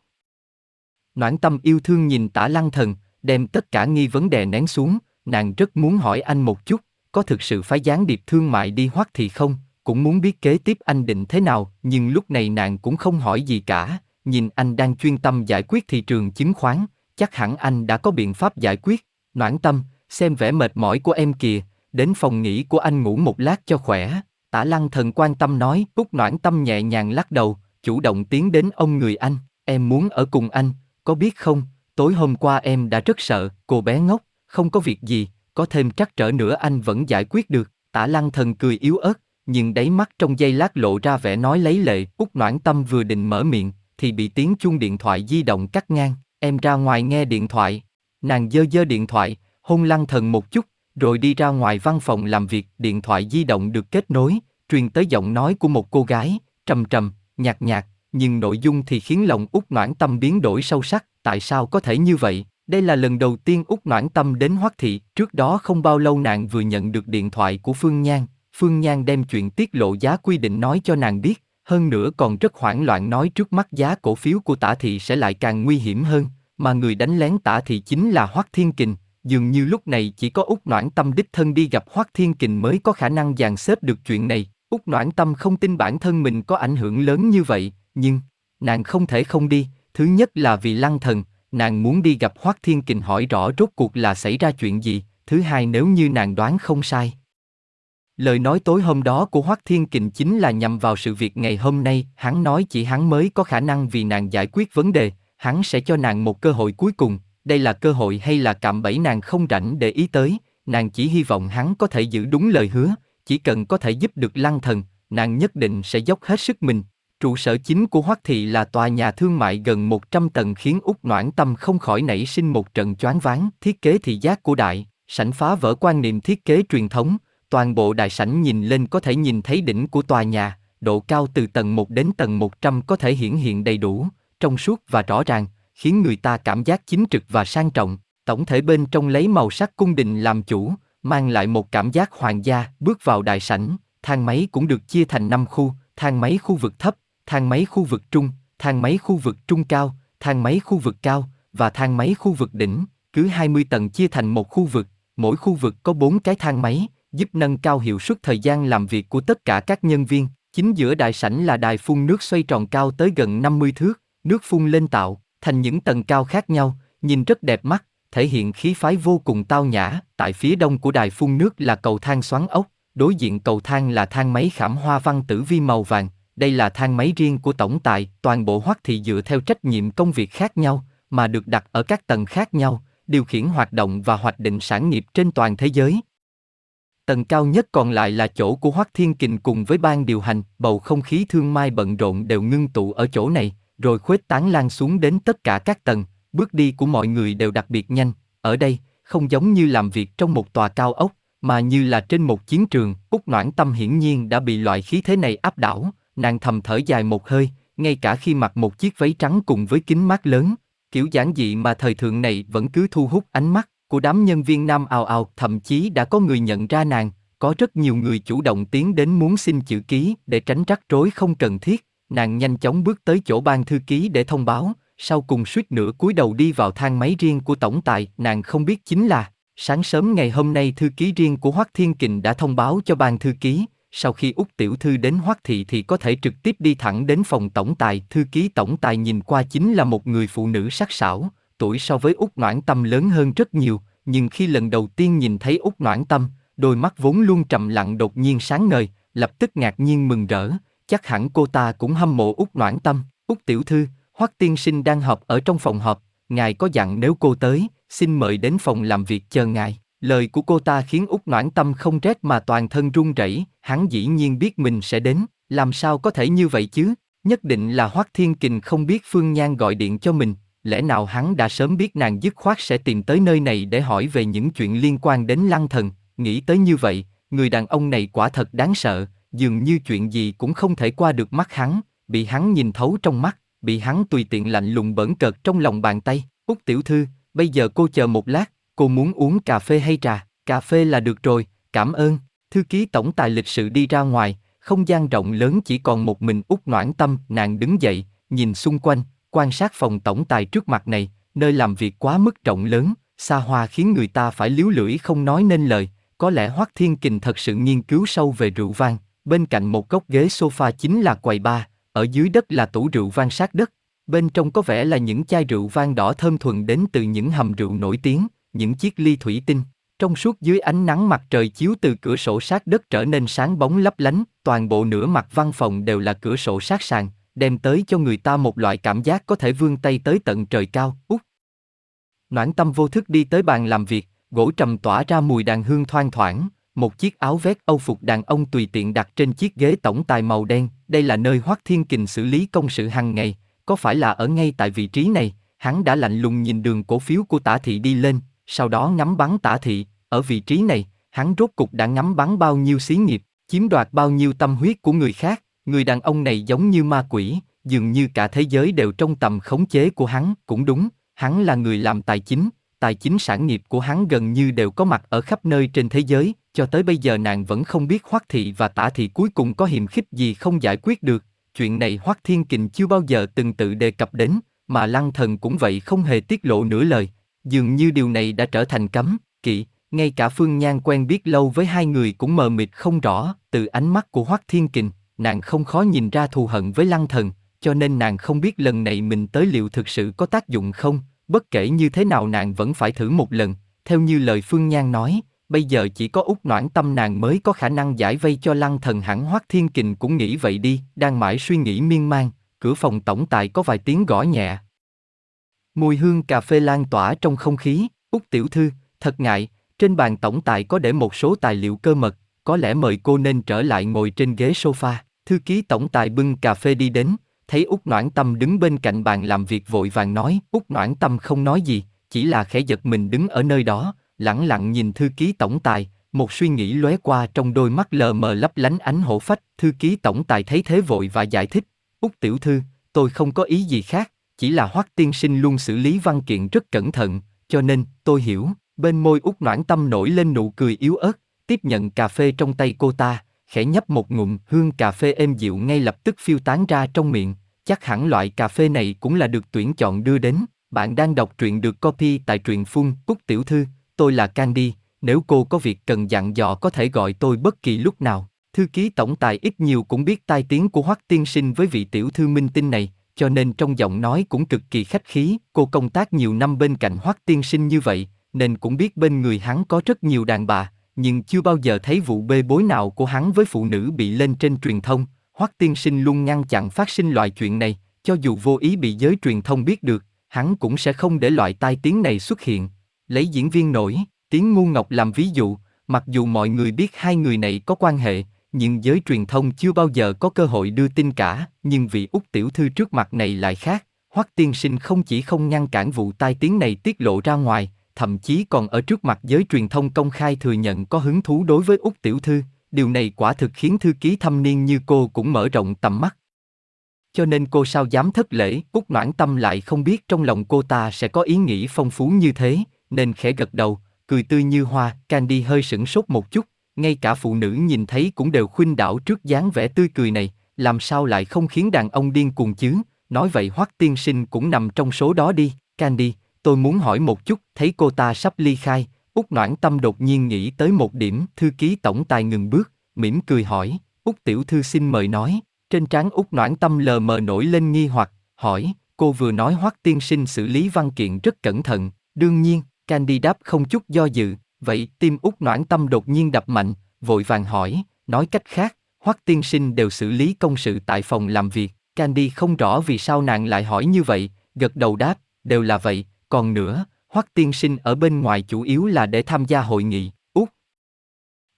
Noãn tâm yêu thương nhìn tả lăng thần, đem tất cả nghi vấn đề nén xuống, nàng rất muốn hỏi anh một chút, có thực sự phải gián điệp thương mại đi hoắc thì không, cũng muốn biết kế tiếp anh định thế nào, nhưng lúc này nàng cũng không hỏi gì cả, nhìn anh đang chuyên tâm giải quyết thị trường chứng khoán, chắc hẳn anh đã có biện pháp giải quyết, noãn tâm, xem vẻ mệt mỏi của em kìa, đến phòng nghỉ của anh ngủ một lát cho khỏe. Tả lăng thần quan tâm nói, Úc noãn tâm nhẹ nhàng lắc đầu, chủ động tiến đến ông người anh, em muốn ở cùng anh, có biết không, tối hôm qua em đã rất sợ, cô bé ngốc, không có việc gì, có thêm trắc trở nữa anh vẫn giải quyết được. Tả lăng thần cười yếu ớt, nhưng đáy mắt trong giây lát lộ ra vẻ nói lấy lệ. Úc noãn tâm vừa định mở miệng, thì bị tiếng chuông điện thoại di động cắt ngang, em ra ngoài nghe điện thoại. Nàng dơ dơ điện thoại, hôn lăng thần một chút, rồi đi ra ngoài văn phòng làm việc, điện thoại di động được kết nối, truyền tới giọng nói của một cô gái, trầm trầm, nhạt nhạt, nhưng nội dung thì khiến lòng út noãn tâm biến đổi sâu sắc, tại sao có thể như vậy? Đây là lần đầu tiên út noãn tâm đến Hoắc Thị, trước đó không bao lâu nàng vừa nhận được điện thoại của Phương Nhan, Phương Nhan đem chuyện tiết lộ giá quy định nói cho nàng biết, hơn nữa còn rất hoảng loạn nói trước mắt giá cổ phiếu của tả thị sẽ lại càng nguy hiểm hơn, mà người đánh lén tả thị chính là Hoắc Thiên Kình, dường như lúc này chỉ có út Noãn Tâm đích thân đi gặp Hoắc Thiên Kình mới có khả năng dàn xếp được chuyện này. út Noãn Tâm không tin bản thân mình có ảnh hưởng lớn như vậy, nhưng nàng không thể không đi. Thứ nhất là vì Lăng Thần, nàng muốn đi gặp Hoắc Thiên Kình hỏi rõ rốt cuộc là xảy ra chuyện gì. Thứ hai nếu như nàng đoán không sai, Lời nói tối hôm đó của Hoắc Thiên Kình chính là nhằm vào sự việc ngày hôm nay, hắn nói chỉ hắn mới có khả năng vì nàng giải quyết vấn đề, hắn sẽ cho nàng một cơ hội cuối cùng, đây là cơ hội hay là cạm bẫy nàng không rảnh để ý tới, nàng chỉ hy vọng hắn có thể giữ đúng lời hứa, chỉ cần có thể giúp được lăng thần, nàng nhất định sẽ dốc hết sức mình. Trụ sở chính của Hoắc Thị là tòa nhà thương mại gần 100 tầng khiến Úc Noãn Tâm không khỏi nảy sinh một trận choáng váng, thiết kế thị giác của đại, sảnh phá vỡ quan niệm thiết kế truyền thống, toàn bộ đại sảnh nhìn lên có thể nhìn thấy đỉnh của tòa nhà, độ cao từ tầng 1 đến tầng 100 có thể hiển hiện đầy đủ, trong suốt và rõ ràng, khiến người ta cảm giác chính trực và sang trọng. Tổng thể bên trong lấy màu sắc cung đình làm chủ, mang lại một cảm giác hoàng gia. Bước vào đại sảnh, thang máy cũng được chia thành 5 khu, thang máy khu vực thấp, thang máy khu vực trung, thang máy khu vực trung cao, thang máy khu vực cao và thang máy khu vực đỉnh. Cứ 20 tầng chia thành một khu vực, mỗi khu vực có 4 cái thang máy, giúp nâng cao hiệu suất thời gian làm việc của tất cả các nhân viên. Chính giữa đại sảnh là đài phun nước xoay tròn cao tới gần 50 thước, nước phun lên tạo thành những tầng cao khác nhau, nhìn rất đẹp mắt, thể hiện khí phái vô cùng tao nhã. Tại phía đông của đài phun nước là cầu thang xoắn ốc, đối diện cầu thang là thang máy khảm hoa văn tử vi màu vàng. Đây là thang máy riêng của tổng tài, toàn bộ hoắc thị dựa theo trách nhiệm công việc khác nhau, mà được đặt ở các tầng khác nhau, điều khiển hoạt động và hoạch định sản nghiệp trên toàn thế giới. Tầng cao nhất còn lại là chỗ của Hoắc Thiên Kình cùng với ban điều hành, bầu không khí thương mai bận rộn đều ngưng tụ ở chỗ này, rồi khuếch tán lan xuống đến tất cả các tầng, bước đi của mọi người đều đặc biệt nhanh, ở đây, không giống như làm việc trong một tòa cao ốc, mà như là trên một chiến trường, Úc Noãn Tâm hiển nhiên đã bị loại khí thế này áp đảo, nàng thầm thở dài một hơi, ngay cả khi mặc một chiếc váy trắng cùng với kính mát lớn, kiểu giản dị mà thời thượng này vẫn cứ thu hút ánh mắt của đám nhân viên nam ào ào, thậm chí đã có người nhận ra nàng, có rất nhiều người chủ động tiến đến muốn xin chữ ký để tránh rắc rối không cần thiết, nàng nhanh chóng bước tới chỗ ban thư ký để thông báo, sau cùng suýt nữa cúi đầu đi vào thang máy riêng của tổng tài, nàng không biết chính là, sáng sớm ngày hôm nay thư ký riêng của Hoắc Thiên Kình đã thông báo cho ban thư ký, sau khi Úc Tiểu Thư đến Hoắc Thị thì có thể trực tiếp đi thẳng đến phòng tổng tài, thư ký tổng tài nhìn qua chính là một người phụ nữ sắc sảo, tuổi so với Úc Noãn Tâm lớn hơn rất nhiều, nhưng khi lần đầu tiên nhìn thấy Úc Noãn Tâm, đôi mắt vốn luôn trầm lặng đột nhiên sáng ngời, lập tức ngạc nhiên mừng rỡ, chắc hẳn cô ta cũng hâm mộ út Noãn Tâm. út tiểu thư, Hoắc tiên sinh đang họp ở trong phòng họp, ngài có dặn nếu cô tới, xin mời đến phòng làm việc chờ ngài. Lời của cô ta khiến út Noãn Tâm không rét mà toàn thân run rẩy, hắn dĩ nhiên biết mình sẽ đến, làm sao có thể như vậy chứ? Nhất định là Hoắc Thiên Kình không biết Phương Nhan gọi điện cho mình, lẽ nào hắn đã sớm biết nàng dứt khoát sẽ tìm tới nơi này để hỏi về những chuyện liên quan đến lăng thần, nghĩ tới như vậy, người đàn ông này quả thật đáng sợ, dường như chuyện gì cũng không thể qua được mắt hắn, bị hắn nhìn thấu trong mắt, bị hắn tùy tiện lạnh lùng bẩn cợt trong lòng bàn tay. Úc tiểu thư, bây giờ cô chờ một lát, cô muốn uống cà phê hay trà? Cà phê là được rồi, cảm ơn. Thư ký tổng tài lịch sự đi ra ngoài, không gian rộng lớn chỉ còn một mình Úc noãn tâm, nàng đứng dậy, nhìn xung quanh, quan sát phòng tổng tài trước mặt này, nơi làm việc quá mức rộng lớn, xa hoa khiến người ta phải liếu lưỡi không nói nên lời. Có lẽ Hoắc Thiên Kình thật sự nghiên cứu sâu về rượu vang, bên cạnh một góc ghế sofa chính là quầy bar, ở dưới đất là tủ rượu vang sát đất. Bên trong có vẻ là những chai rượu vang đỏ thơm thuần đến từ những hầm rượu nổi tiếng, những chiếc ly thủy tinh. Trong suốt dưới ánh nắng mặt trời chiếu từ cửa sổ sát đất trở nên sáng bóng lấp lánh, toàn bộ nửa mặt văn phòng đều là cửa sổ sát sàn, đem tới cho người ta một loại cảm giác có thể vươn tay tới tận trời cao, út. Noãn tâm vô thức đi tới bàn làm việc, gỗ trầm tỏa ra mùi đàn hương thoang thoảng, một chiếc áo vest âu phục đàn ông tùy tiện đặt trên chiếc ghế tổng tài màu đen, đây là nơi Hoắc Thiên Kình xử lý công sự hàng ngày, có phải là ở ngay tại vị trí này, hắn đã lạnh lùng nhìn đường cổ phiếu của tả thị đi lên, sau đó ngắm bắn tả thị, ở vị trí này, hắn rốt cục đã ngắm bắn bao nhiêu xí nghiệp, chiếm đoạt bao nhiêu tâm huyết của người khác, người đàn ông này giống như ma quỷ, dường như cả thế giới đều trong tầm khống chế của hắn, cũng đúng, hắn là người làm tài chính, tài chính sản nghiệp của hắn gần như đều có mặt ở khắp nơi trên thế giới, cho tới bây giờ nàng vẫn không biết Hoắc thị và Tả thị cuối cùng có hiểm khích gì không giải quyết được. Chuyện này Hoắc Thiên Kình chưa bao giờ từng tự đề cập đến, mà Lăng Thần cũng vậy không hề tiết lộ nửa lời. dường như điều này đã trở thành cấm, kỵ, ngay cả Phương Nhan quen biết lâu với hai người cũng mờ mịt không rõ, từ ánh mắt của Hoắc Thiên Kình, nàng không khó nhìn ra thù hận với Lăng Thần, cho nên nàng không biết lần này mình tới liệu thực sự có tác dụng không, bất kể như thế nào nàng vẫn phải thử một lần, theo như lời Phương Nhan nói, bây giờ chỉ có út noãn tâm nàng mới có khả năng giải vây cho lăng thần hẳn hoắc thiên kình cũng nghĩ vậy đi, đang mãi suy nghĩ miên man, cửa phòng tổng tài có vài tiếng gõ nhẹ. Mùi hương cà phê lan tỏa trong không khí, út tiểu thư, thật ngại, trên bàn tổng tài có để một số tài liệu cơ mật, có lẽ mời cô nên trở lại ngồi trên ghế sofa. Thư ký tổng tài bưng cà phê đi đến, thấy út noãn tâm đứng bên cạnh bàn làm việc vội vàng nói, út noãn tâm không nói gì, chỉ là khẽ giật mình đứng ở nơi đó, lẳng lặng nhìn thư ký tổng tài, một suy nghĩ lóe qua trong đôi mắt lờ mờ lấp lánh ánh hổ phách, thư ký tổng tài thấy thế vội và giải thích, út tiểu thư, tôi không có ý gì khác, chỉ là hoắc tiên sinh luôn xử lý văn kiện rất cẩn thận, cho nên, tôi hiểu, bên môi út noãn tâm nổi lên nụ cười yếu ớt, tiếp nhận cà phê trong tay cô ta, khẽ nhấp một ngụm hương cà phê êm dịu ngay lập tức phiêu tán ra trong miệng, chắc hẳn loại cà phê này cũng là được tuyển chọn đưa đến. Bạn đang đọc truyện được copy tại truyện phun. Cúc Tiểu Thư, tôi là Candy, nếu cô có việc cần dặn dò có thể gọi tôi bất kỳ lúc nào. Thư ký tổng tài ít nhiều cũng biết tai tiếng của Hoắc tiên sinh với vị tiểu thư minh tinh này, cho nên trong giọng nói cũng cực kỳ khách khí. Cô công tác nhiều năm bên cạnh Hoắc tiên sinh như vậy, nên cũng biết bên người hắn có rất nhiều đàn bà, nhưng chưa bao giờ thấy vụ bê bối nào của hắn với phụ nữ bị lên trên truyền thông. Hoắc tiên sinh luôn ngăn chặn phát sinh loại chuyện này, cho dù vô ý bị giới truyền thông biết được, hắn cũng sẽ không để loại tai tiếng này xuất hiện. Lấy diễn viên nổi, tiếng ngu ngọc làm ví dụ, mặc dù mọi người biết hai người này có quan hệ, nhưng giới truyền thông chưa bao giờ có cơ hội đưa tin cả, nhưng vị út tiểu thư trước mặt này lại khác. Hoắc tiên sinh không chỉ không ngăn cản vụ tai tiếng này tiết lộ ra ngoài, thậm chí còn ở trước mặt giới truyền thông công khai thừa nhận có hứng thú đối với út tiểu thư, điều này quả thực khiến thư ký thâm niên như cô cũng mở rộng tầm mắt. Cho nên cô sao dám thất lễ, Út Noãn Tâm lại không biết trong lòng cô ta sẽ có ý nghĩ phong phú như thế, nên khẽ gật đầu, cười tươi như hoa, Candy hơi sửng sốt một chút, ngay cả phụ nữ nhìn thấy cũng đều khuynh đảo trước dáng vẻ tươi cười này, làm sao lại không khiến đàn ông điên cuồng chứ, nói vậy Hoắc tiên sinh cũng nằm trong số đó đi, Candy, tôi muốn hỏi một chút, thấy cô ta sắp ly khai, Úc Noãn Tâm đột nhiên nghĩ tới một điểm, thư ký tổng tài ngừng bước, mỉm cười hỏi, Úc tiểu thư xin mời nói, trên trán Úc Noãn Tâm lờ mờ nổi lên nghi hoặc, hỏi, cô vừa nói Hoắc tiên sinh xử lý văn kiện rất cẩn thận, đương nhiên, Candy đáp không chút do dự, vậy tim Út Noãn Tâm đột nhiên đập mạnh, vội vàng hỏi, nói cách khác, Hoắc tiên sinh đều xử lý công sự tại phòng làm việc, Candy không rõ vì sao nàng lại hỏi như vậy, gật đầu đáp, đều là vậy, còn nữa, Hoắc tiên sinh ở bên ngoài chủ yếu là để tham gia hội nghị, út.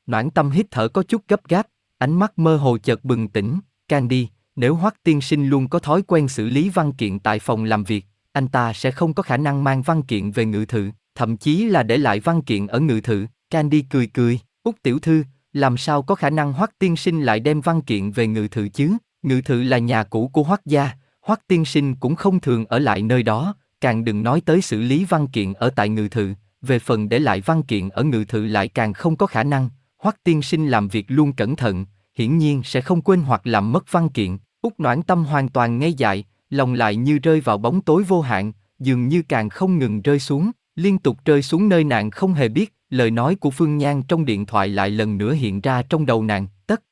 Noãn tâm hít thở có chút gấp gáp, ánh mắt mơ hồ chợt bừng tỉnh, Candy, nếu Hoắc tiên sinh luôn có thói quen xử lý văn kiện tại phòng làm việc, anh ta sẽ không có khả năng mang văn kiện về ngự thự, thậm chí là để lại văn kiện ở ngự thự. Candy cười cười, út tiểu thư, làm sao có khả năng Hoắc tiên sinh lại đem văn kiện về ngự thự chứ? Ngự thự là nhà cũ của Hoắc gia, Hoắc tiên sinh cũng không thường ở lại nơi đó, càng đừng nói tới xử lý văn kiện ở tại ngự thự, về phần để lại văn kiện ở ngự thự lại càng không có khả năng. Hoắc tiên sinh làm việc luôn cẩn thận, hiển nhiên sẽ không quên hoặc làm mất văn kiện. Út noãn tâm hoàn toàn ngây dại, lòng lại như rơi vào bóng tối vô hạn, dường như càng không ngừng rơi xuống, liên tục rơi xuống nơi nàng không hề biết, lời nói của Phương Nhan trong điện thoại lại lần nữa hiện ra trong đầu nàng, tất.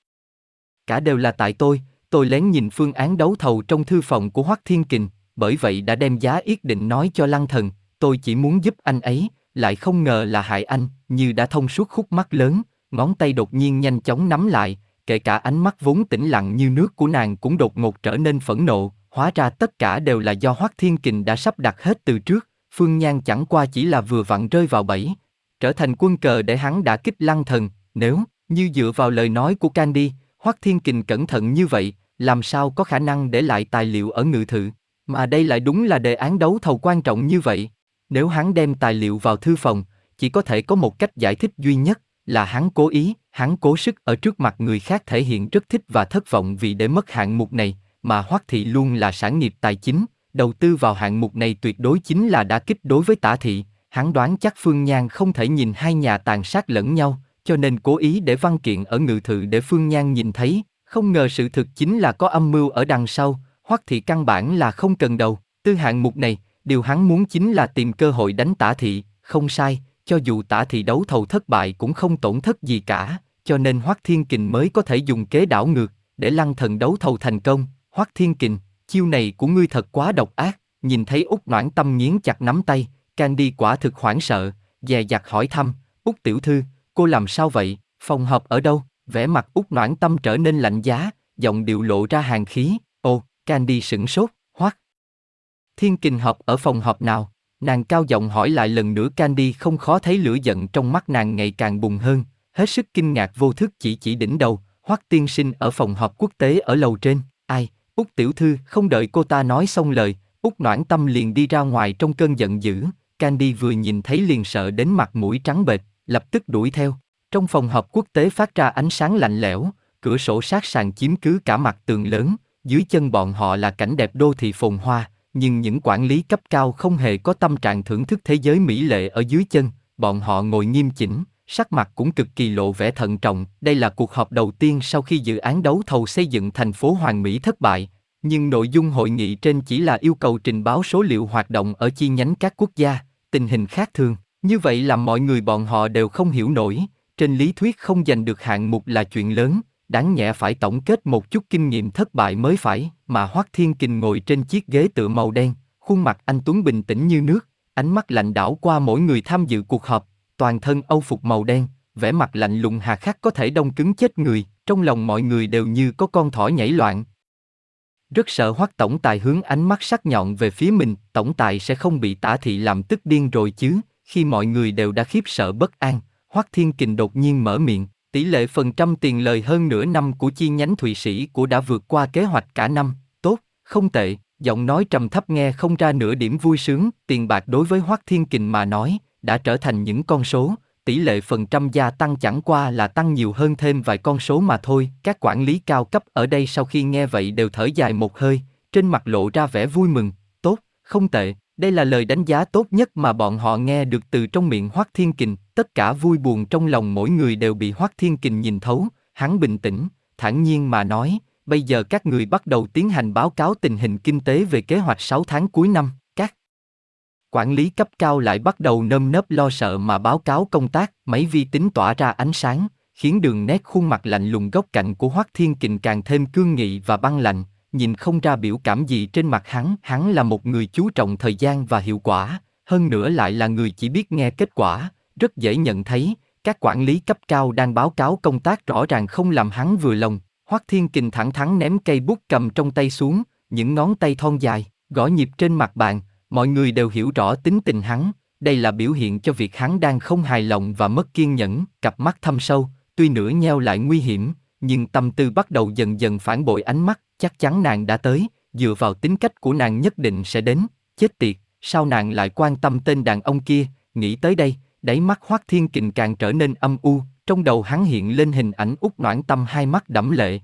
Cả đều là tại tôi, tôi lén nhìn phương án đấu thầu trong thư phòng của Hoắc Thiên Kình, bởi vậy đã đem giá yết định nói cho Lăng Thần, tôi chỉ muốn giúp anh ấy, lại không ngờ là hại anh, như đã thông suốt khúc mắt lớn, ngón tay đột nhiên nhanh chóng nắm lại, kể cả ánh mắt vốn tĩnh lặng như nước của nàng cũng đột ngột trở nên phẫn nộ, hóa ra tất cả đều là do Hoắc Thiên Kình đã sắp đặt hết từ trước, Phương Nhan chẳng qua chỉ là vừa vặn rơi vào bẫy, trở thành quân cờ để hắn đã kích lăng thần, nếu, như dựa vào lời nói của Candy, Hoắc Thiên Kình cẩn thận như vậy, làm sao có khả năng để lại tài liệu ở ngự thự, mà đây lại đúng là đề án đấu thầu quan trọng như vậy. Nếu hắn đem tài liệu vào thư phòng, chỉ có thể có một cách giải thích duy nhất, là hắn cố ý, hắn cố sức ở trước mặt người khác thể hiện rất thích và thất vọng vì để mất hạng mục này, mà Hoắc Thị luôn là sản nghiệp tài chính, đầu tư vào hạng mục này tuyệt đối chính là đã kích đối với Tả Thị, hắn đoán chắc Phương Nhan không thể nhìn hai nhà tàn sát lẫn nhau, cho nên cố ý để văn kiện ở ngự thự để Phương Nhan nhìn thấy, không ngờ sự thực chính là có âm mưu ở đằng sau, Hoắc Thị căn bản là không cần đầu, tư hạng mục này, điều hắn muốn chính là tìm cơ hội đánh tả thị, không sai, cho dù tả thị đấu thầu thất bại cũng không tổn thất gì cả, cho nên Hoắc Thiên Kình mới có thể dùng kế đảo ngược, để lăng thần đấu thầu thành công. Hoắc Thiên Kình, chiêu này của ngươi thật quá độc ác, nhìn thấy út noãn tâm nghiến chặt nắm tay, Candy quả thực hoảng sợ, dè dặt hỏi thăm, út tiểu thư, cô làm sao vậy, phòng họp ở đâu, vẻ mặt út noãn tâm trở nên lạnh giá, giọng điệu lộ ra hàng khí, ô Candy sửng sốt, Hoắc. Thiên Kình họp ở phòng họp nào? Nàng cao giọng hỏi lại lần nữa Candy không khó thấy lửa giận trong mắt nàng ngày càng bùng hơn, hết sức kinh ngạc vô thức chỉ chỉ đỉnh đầu, Hoắc tiên sinh ở phòng họp quốc tế ở lầu trên, ai, Úc tiểu thư không đợi cô ta nói xong lời, Úc noãn tâm liền đi ra ngoài trong cơn giận dữ, Candy vừa nhìn thấy liền sợ đến mặt mũi trắng bệch, lập tức đuổi theo. Trong phòng họp quốc tế phát ra ánh sáng lạnh lẽo, cửa sổ sát sàn chiếm cứ cả mặt tường lớn, dưới chân bọn họ là cảnh đẹp đô thị phồn hoa, nhưng những quản lý cấp cao không hề có tâm trạng thưởng thức thế giới mỹ lệ ở dưới chân, bọn họ ngồi nghiêm chỉnh, sắc mặt cũng cực kỳ lộ vẻ thận trọng. Đây là cuộc họp đầu tiên sau khi dự án đấu thầu xây dựng thành phố Hoàng Mỹ thất bại, nhưng nội dung hội nghị trên chỉ là yêu cầu trình báo số liệu hoạt động ở chi nhánh các quốc gia, tình hình khác thường. Như vậy làm mọi người bọn họ đều không hiểu nổi, trên lý thuyết không giành được hạng mục là chuyện lớn, đáng nhẹ phải tổng kết một chút kinh nghiệm thất bại mới phải, mà Hoắc Thiên Kình ngồi trên chiếc ghế tựa màu đen, khuôn mặt anh Tuấn bình tĩnh như nước, ánh mắt lạnh đảo qua mỗi người tham dự cuộc họp, toàn thân âu phục màu đen, vẻ mặt lạnh lùng hà khắc có thể đông cứng chết người, trong lòng mọi người đều như có con thỏ nhảy loạn. Rất sợ Hoắc tổng tài hướng ánh mắt sắc nhọn về phía mình, tổng tài sẽ không bị tả thị làm tức điên rồi chứ, khi mọi người đều đã khiếp sợ bất an, Hoắc Thiên Kình đột nhiên mở miệng, tỷ lệ phần trăm tiền lời hơn nửa năm của chi nhánh Thụy Sĩ của đã vượt qua kế hoạch cả năm, tốt, không tệ, giọng nói trầm thấp nghe không ra nửa điểm vui sướng, tiền bạc đối với Hoắc Thiên Kình mà nói, đã trở thành những con số, tỷ lệ phần trăm gia tăng chẳng qua là tăng nhiều hơn thêm vài con số mà thôi. Các quản lý cao cấp ở đây sau khi nghe vậy đều thở dài một hơi, trên mặt lộ ra vẻ vui mừng, tốt, không tệ, đây là lời đánh giá tốt nhất mà bọn họ nghe được từ trong miệng Hoắc Thiên Kình, tất cả vui buồn trong lòng mỗi người đều bị Hoắc Thiên Kình nhìn thấu, hắn bình tĩnh, thản nhiên mà nói, bây giờ các người bắt đầu tiến hành báo cáo tình hình kinh tế về kế hoạch 6 tháng cuối năm quản lý cấp cao lại bắt đầu nơm nớp lo sợ mà báo cáo công tác, máy vi tính tỏa ra ánh sáng, khiến đường nét khuôn mặt lạnh lùng góc cạnh của Hoắc Thiên Kình càng thêm cương nghị và băng lạnh, nhìn không ra biểu cảm gì trên mặt hắn, hắn là một người chú trọng thời gian và hiệu quả, hơn nữa lại là người chỉ biết nghe kết quả, rất dễ nhận thấy, các quản lý cấp cao đang báo cáo công tác rõ ràng không làm hắn vừa lòng. Hoắc Thiên Kình thẳng thắn ném cây bút cầm trong tay xuống, những ngón tay thon dài, gõ nhịp trên mặt bàn, Mọi người đều hiểu rõ tính tình hắn, đây là biểu hiện cho việc hắn đang không hài lòng và mất kiên nhẫn, cặp mắt thâm sâu, tuy nửa nheo lại nguy hiểm, nhưng tâm tư bắt đầu dần dần phản bội ánh mắt, chắc chắn nàng đã tới, dựa vào tính cách của nàng nhất định sẽ đến, chết tiệt, sao nàng lại quan tâm tên đàn ông kia, nghĩ tới đây, đáy mắt hoác Thiên Kình càng trở nên âm u, trong đầu hắn hiện lên hình ảnh út noãn tâm hai mắt đẫm lệ.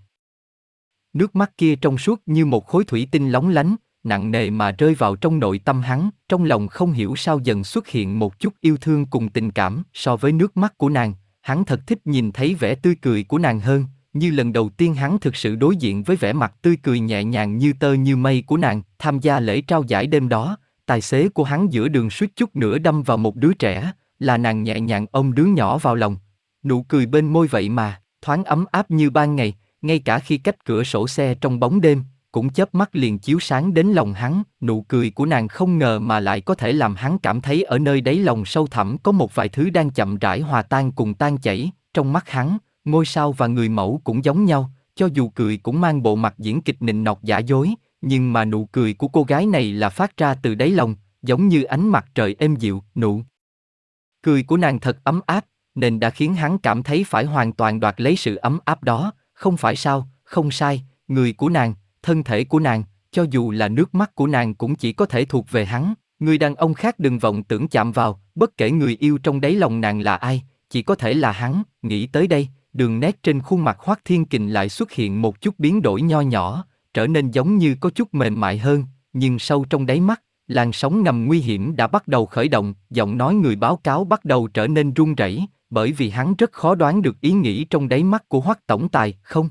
Nước mắt kia trong suốt như một khối thủy tinh lóng lánh, nặng nề mà rơi vào trong nội tâm hắn, trong lòng không hiểu sao dần xuất hiện một chút yêu thương cùng tình cảm so với nước mắt của nàng, hắn thật thích nhìn thấy vẻ tươi cười của nàng hơn, như lần đầu tiên hắn thực sự đối diện với vẻ mặt tươi cười nhẹ nhàng như tơ như mây của nàng, tham gia lễ trao giải đêm đó, tài xế của hắn giữa đường suýt chút nữa đâm vào một đứa trẻ, là nàng nhẹ nhàng ôm đứa nhỏ vào lòng, nụ cười bên môi vậy mà, thoáng ấm áp như ban ngày, ngay cả khi cách cửa sổ xe trong bóng đêm, cũng chớp mắt liền chiếu sáng đến lòng hắn, nụ cười của nàng không ngờ mà lại có thể làm hắn cảm thấy ở nơi đáy lòng sâu thẳm có một vài thứ đang chậm rãi hòa tan cùng tan chảy, trong mắt hắn, ngôi sao và người mẫu cũng giống nhau, cho dù cười cũng mang bộ mặt diễn kịch nịnh nọt giả dối, nhưng mà nụ cười của cô gái này là phát ra từ đáy lòng, giống như ánh mặt trời êm dịu, nụ cười của nàng thật ấm áp, nên đã khiến hắn cảm thấy phải hoàn toàn đoạt lấy sự ấm áp đó, không phải sao, không sai, người của nàng, thân thể của nàng, cho dù là nước mắt của nàng cũng chỉ có thể thuộc về hắn, người đàn ông khác đừng vọng tưởng chạm vào, bất kể người yêu trong đáy lòng nàng là ai, chỉ có thể là hắn, nghĩ tới đây, đường nét trên khuôn mặt Hoắc Thiên Kình lại xuất hiện một chút biến đổi nho nhỏ, trở nên giống như có chút mềm mại hơn, nhưng sâu trong đáy mắt, làn sóng ngầm nguy hiểm đã bắt đầu khởi động, giọng nói người báo cáo bắt đầu trở nên run rẩy, bởi vì hắn rất khó đoán được ý nghĩ trong đáy mắt của Hoắc tổng tài, không?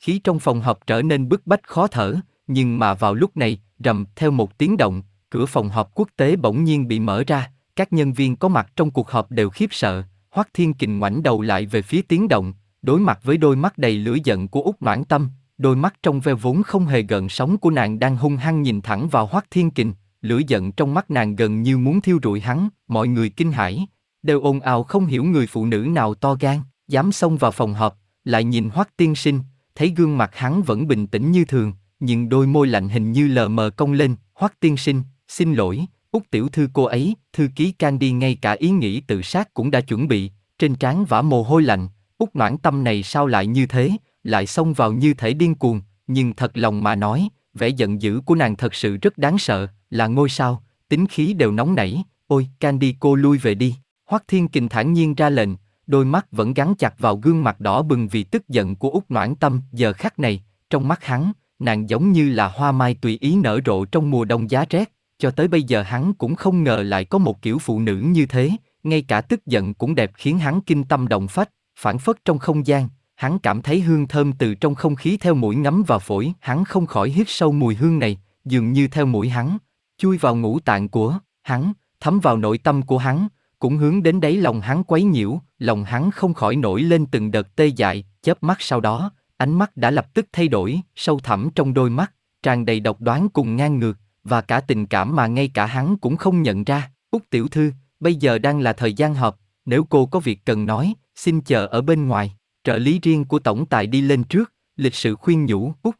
Khí trong phòng họp trở nên bức bách khó thở, nhưng mà vào lúc này, rầm theo một tiếng động, cửa phòng họp quốc tế bỗng nhiên bị mở ra, các nhân viên có mặt trong cuộc họp đều khiếp sợ, Hoắc Thiên Kình ngoảnh đầu lại về phía tiếng động, đối mặt với đôi mắt đầy lửa giận của Úc Noãn Tâm, đôi mắt trong veo vốn không hề gợn sóng của nàng đang hung hăng nhìn thẳng vào Hoắc Thiên Kình, lửa giận trong mắt nàng gần như muốn thiêu rụi hắn, mọi người kinh hãi, đều ồn ào không hiểu người phụ nữ nào to gan, dám xông vào phòng họp, lại nhìn Hoắc Tiên Sinh, thấy gương mặt hắn vẫn bình tĩnh như thường, nhưng đôi môi lạnh hình như lờ mờ cong lên, Hoắc Tiên Sinh, xin lỗi, út tiểu thư cô ấy, thư ký Candy ngay cả ý nghĩ tự sát cũng đã chuẩn bị, trên trán vả mồ hôi lạnh, út noãn tâm này sao lại như thế, lại xông vào như thể điên cuồng, nhưng thật lòng mà nói, vẻ giận dữ của nàng thật sự rất đáng sợ, là ngôi sao, tính khí đều nóng nảy, ôi, Candy cô lui về đi. Hoắc Thiên Kình thản nhiên ra lệnh, đôi mắt vẫn gắn chặt vào gương mặt đỏ bừng vì tức giận của Úc Noãn Tâm, giờ khắc này, trong mắt hắn, nàng giống như là hoa mai tùy ý nở rộ trong mùa đông giá rét, cho tới bây giờ hắn cũng không ngờ lại có một kiểu phụ nữ như thế, ngay cả tức giận cũng đẹp khiến hắn kinh tâm động phách, phản phất trong không gian, hắn cảm thấy hương thơm từ trong không khí theo mũi ngấm vào phổi, hắn không khỏi hít sâu mùi hương này, dường như theo mũi hắn, chui vào ngũ tạng của hắn, thấm vào nội tâm của hắn, cũng hướng đến đáy lòng hắn quấy nhiễu, lòng hắn không khỏi nổi lên từng đợt tê dại, chớp mắt sau đó, ánh mắt đã lập tức thay đổi, sâu thẳm trong đôi mắt, tràn đầy độc đoán cùng ngang ngược, và cả tình cảm mà ngay cả hắn cũng không nhận ra. Úc tiểu thư, bây giờ đang là thời gian họp, nếu cô có việc cần nói, xin chờ ở bên ngoài. Trợ lý riêng của tổng tài đi lên trước, lịch sự khuyên nhủ Úc.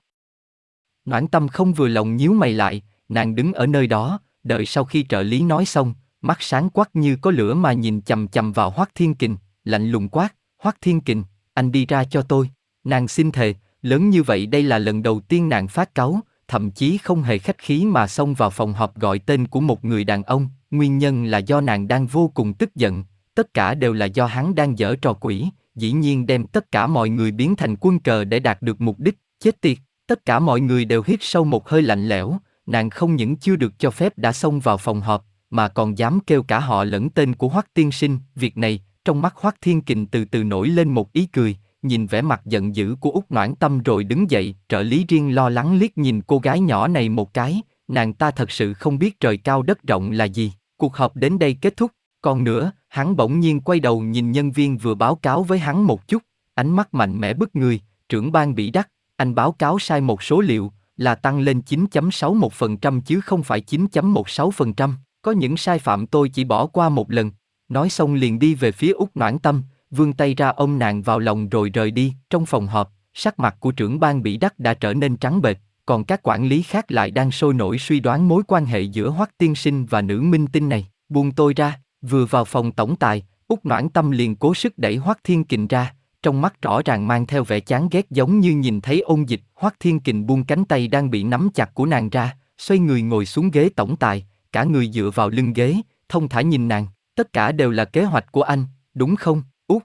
Noãn tâm không vừa lòng nhíu mày lại, nàng đứng ở nơi đó, đợi sau khi trợ lý nói xong, mắt sáng quắc như có lửa mà nhìn chầm chầm vào Hoắc Thiên Kình, lạnh lùng quát, Hoắc Thiên Kình, anh đi ra cho tôi. Nàng xin thề, lớn như vậy đây là lần đầu tiên nàng phát cáu, thậm chí không hề khách khí mà xông vào phòng họp gọi tên của một người đàn ông, nguyên nhân là do nàng đang vô cùng tức giận, tất cả đều là do hắn đang dở trò quỷ, dĩ nhiên đem tất cả mọi người biến thành quân cờ để đạt được mục đích, chết tiệt, tất cả mọi người đều hít sâu một hơi lạnh lẽo, nàng không những chưa được cho phép đã xông vào phòng họp, mà còn dám kêu cả họ lẫn tên của Hoắc tiên sinh, việc này, trong mắt Hoắc Thiên Kình từ từ nổi lên một ý cười, nhìn vẻ mặt giận dữ của Úc Noãn Tâm rồi đứng dậy, trợ lý riêng lo lắng liếc nhìn cô gái nhỏ này một cái, nàng ta thật sự không biết trời cao đất rộng là gì. Cuộc họp đến đây kết thúc, còn nữa, hắn bỗng nhiên quay đầu nhìn nhân viên vừa báo cáo với hắn một chút, ánh mắt mạnh mẽ bức người, trưởng ban bị đắc, anh báo cáo sai một số liệu, là tăng lên 9.61% chứ không phải 9.16%, có những sai phạm tôi chỉ bỏ qua một lần. Nói xong liền đi về phía Úc Noãn Tâm, vươn tay ra ôm nàng vào lòng rồi rời đi, trong phòng họp, sắc mặt của trưởng ban bị đắc đã trở nên trắng bệch, còn các quản lý khác lại đang sôi nổi suy đoán mối quan hệ giữa Hoắc Tiên Sinh và nữ minh tinh này. Buông tôi ra, vừa vào phòng tổng tài, Úc Noãn Tâm liền cố sức đẩy Hoắc Thiên Kình ra, trong mắt rõ ràng mang theo vẻ chán ghét giống như nhìn thấy ôn dịch. Hoắc Thiên Kình buông cánh tay đang bị nắm chặt của nàng ra, xoay người ngồi xuống ghế tổng tài, cả người dựa vào lưng ghế, thông thả nhìn nàng. Tất cả đều là kế hoạch của anh, đúng không, út?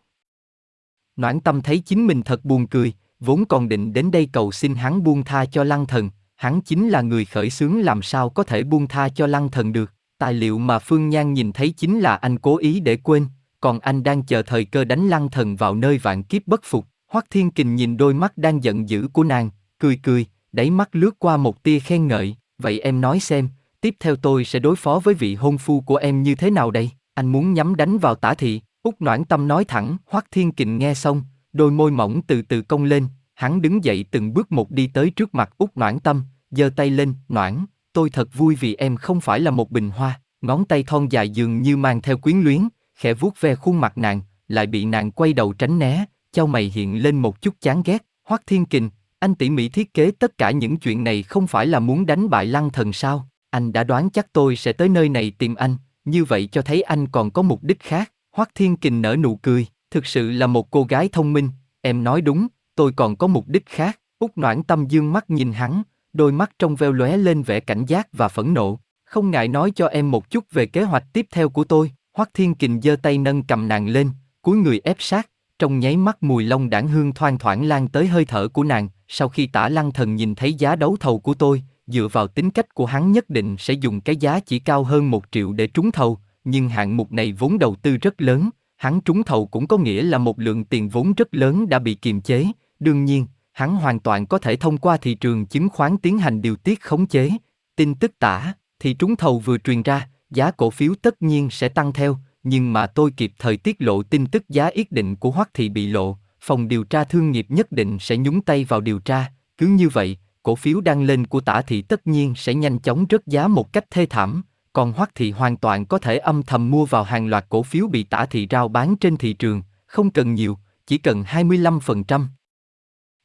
Noãn Tâm thấy chính mình thật buồn cười, vốn còn định đến đây cầu xin hắn buông tha cho Lăng Thần, hắn chính là người khởi xướng làm sao có thể buông tha cho Lăng Thần được. Tài liệu mà Phương Nhan nhìn thấy chính là anh cố ý để quên, còn anh đang chờ thời cơ đánh Lăng Thần vào nơi vạn kiếp bất phục. Hoắc Thiên Kình nhìn đôi mắt đang giận dữ của nàng, cười cười, đáy mắt lướt qua một tia khen ngợi, vậy em nói xem, tiếp theo tôi sẽ đối phó với vị hôn phu của em như thế nào đây? Anh muốn nhắm đánh vào tả thị, Úc Noãn Tâm nói thẳng, Hoắc Thiên Kình nghe xong, đôi môi mỏng từ từ cong lên, hắn đứng dậy từng bước một đi tới trước mặt Úc Noãn Tâm, giơ tay lên, Noãn, tôi thật vui vì em không phải là một bình hoa, ngón tay thon dài dường như mang theo quyến luyến, khẽ vuốt ve khuôn mặt nàng, lại bị nàng quay đầu tránh né, chau mày hiện lên một chút chán ghét, Hoắc Thiên Kình, anh tỉ mỉ thiết kế tất cả những chuyện này không phải là muốn đánh bại lăng thần sao, anh đã đoán chắc tôi sẽ tới nơi này tìm anh, như vậy cho thấy anh còn có mục đích khác, Hoắc Thiên Kình nở nụ cười, thực sự là một cô gái thông minh, em nói đúng, tôi còn có mục đích khác, Úc Noãn Tâm dương mắt nhìn hắn, đôi mắt trong veo lóe lên vẻ cảnh giác và phẫn nộ, không ngại nói cho em một chút về kế hoạch tiếp theo của tôi. Hoắc Thiên Kình giơ tay nâng cầm nàng lên, cúi người ép sát, trong nháy mắt mùi long đảng hương thoang thoảng lan tới hơi thở của nàng. Sau khi Tả Lăng Thần nhìn thấy giá đấu thầu của tôi, dựa vào tính cách của hắn nhất định sẽ dùng cái giá chỉ cao hơn một triệu để trúng thầu, nhưng hạng mục này vốn đầu tư rất lớn, hắn trúng thầu cũng có nghĩa là một lượng tiền vốn rất lớn đã bị kiềm chế. Đương nhiên, hắn hoàn toàn có thể thông qua thị trường chứng khoán tiến hành điều tiết khống chế. Tin tức tả thì trúng thầu vừa truyền ra, giá cổ phiếu tất nhiên sẽ tăng theo, nhưng mà tôi kịp thời tiết lộ tin tức giá yết định của Hoắc Thị bị lộ, phòng điều tra thương nghiệp nhất định sẽ nhúng tay vào điều tra, cứ như vậy, cổ phiếu đang lên của tả thị tất nhiên sẽ nhanh chóng rớt giá một cách thê thảm, còn Hoắc Thị hoàn toàn có thể âm thầm mua vào hàng loạt cổ phiếu bị tả thị rao bán trên thị trường, không cần nhiều, chỉ cần 25%.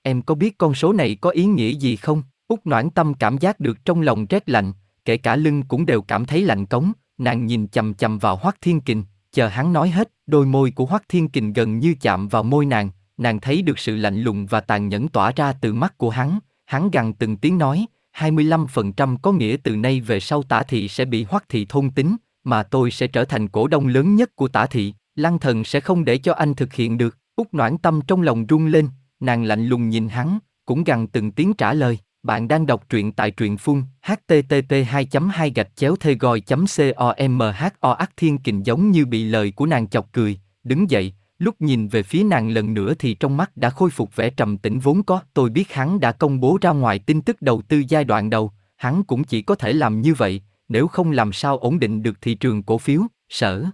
Em có biết con số này có ý nghĩa gì không? Úc Noãn Tâm cảm giác được trong lòng rét lạnh, kể cả lưng cũng đều cảm thấy lạnh cống, nàng nhìn chầm chầm vào Hoắc Thiên Kình, chờ hắn nói hết, đôi môi của Hoắc Thiên Kình gần như chạm vào môi nàng, nàng thấy được sự lạnh lùng và tàn nhẫn tỏa ra từ mắt của hắn, hắn gằn từng tiếng nói, 25% có nghĩa từ nay về sau tả thị sẽ bị Hoắc thị thôn tính, mà tôi sẽ trở thành cổ đông lớn nhất của tả thị, lăng thần sẽ không để cho anh thực hiện được, út noãn tâm trong lòng rung lên, nàng lạnh lùng nhìn hắn, cũng gằn từng tiếng trả lời. Bạn đang đọc truyện tại truyện phun http 2 2 gạch chéo thê gòi comho ác thiên kình giống như bị lời của nàng chọc cười, đứng dậy, lúc nhìn về phía nàng lần nữa thì trong mắt đã khôi phục vẻ trầm tĩnh vốn có. Tôi biết hắn đã công bố ra ngoài tin tức đầu tư giai đoạn đầu, hắn cũng chỉ có thể làm như vậy, nếu không làm sao ổn định được thị trường cổ phiếu, sở.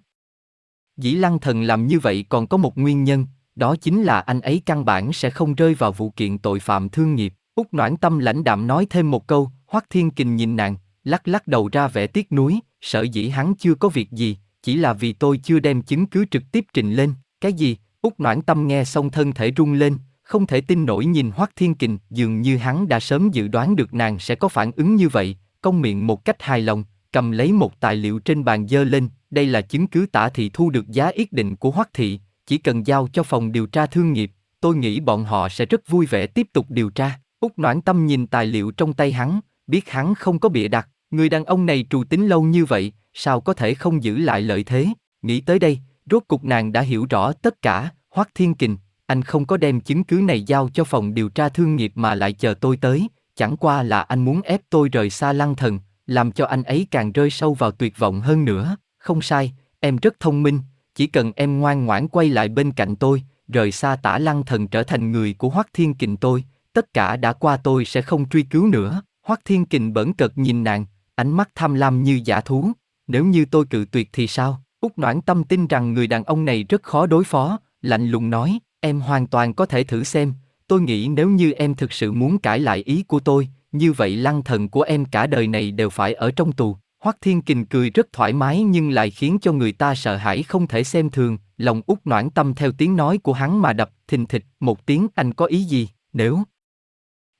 Dĩ lăng thần làm như vậy còn có một nguyên nhân, đó chính là anh ấy căn bản sẽ không rơi vào vụ kiện tội phạm thương nghiệp. Úc Noãn Tâm lãnh đạm nói thêm một câu, Hoắc Thiên Kình nhìn nàng, lắc lắc đầu ra vẻ tiếc nuối, sợ dĩ hắn chưa có việc gì, chỉ là vì tôi chưa đem chứng cứ trực tiếp trình lên. Cái gì? Úc Noãn Tâm nghe xong thân thể rung lên, không thể tin nổi nhìn Hoắc Thiên Kình, dường như hắn đã sớm dự đoán được nàng sẽ có phản ứng như vậy, công miệng một cách hài lòng, cầm lấy một tài liệu trên bàn dơ lên, đây là chứng cứ tả thị thu được giá yết định của Hoắc thị, chỉ cần giao cho phòng điều tra thương nghiệp, tôi nghĩ bọn họ sẽ rất vui vẻ tiếp tục điều tra. Úc Noãn Tâm nhìn tài liệu trong tay hắn, biết hắn không có bịa đặt, người đàn ông này trù tính lâu như vậy, sao có thể không giữ lại lợi thế, nghĩ tới đây, rốt cục nàng đã hiểu rõ tất cả, Hoắc Thiên Kình, anh không có đem chứng cứ này giao cho phòng điều tra thương nghiệp mà lại chờ tôi tới, chẳng qua là anh muốn ép tôi rời xa lăng thần, làm cho anh ấy càng rơi sâu vào tuyệt vọng hơn nữa, không sai, em rất thông minh, chỉ cần em ngoan ngoãn quay lại bên cạnh tôi, rời xa tả lăng thần trở thành người của Hoắc Thiên Kình tôi, tất cả đã qua tôi sẽ không truy cứu nữa. Hoắc Thiên Kình bẩn cợt nhìn nàng, ánh mắt tham lam như giả thú. Nếu như tôi cự tuyệt thì sao? Úc Noãn Tâm tin rằng người đàn ông này rất khó đối phó, lạnh lùng nói, em hoàn toàn có thể thử xem. Tôi nghĩ nếu như em thực sự muốn cãi lại ý của tôi, như vậy lăng thần của em cả đời này đều phải ở trong tù. Hoắc Thiên Kình cười rất thoải mái nhưng lại khiến cho người ta sợ hãi không thể xem thường, lòng út noãn tâm theo tiếng nói của hắn mà đập, thình thịch, một tiếng anh có ý gì, nếu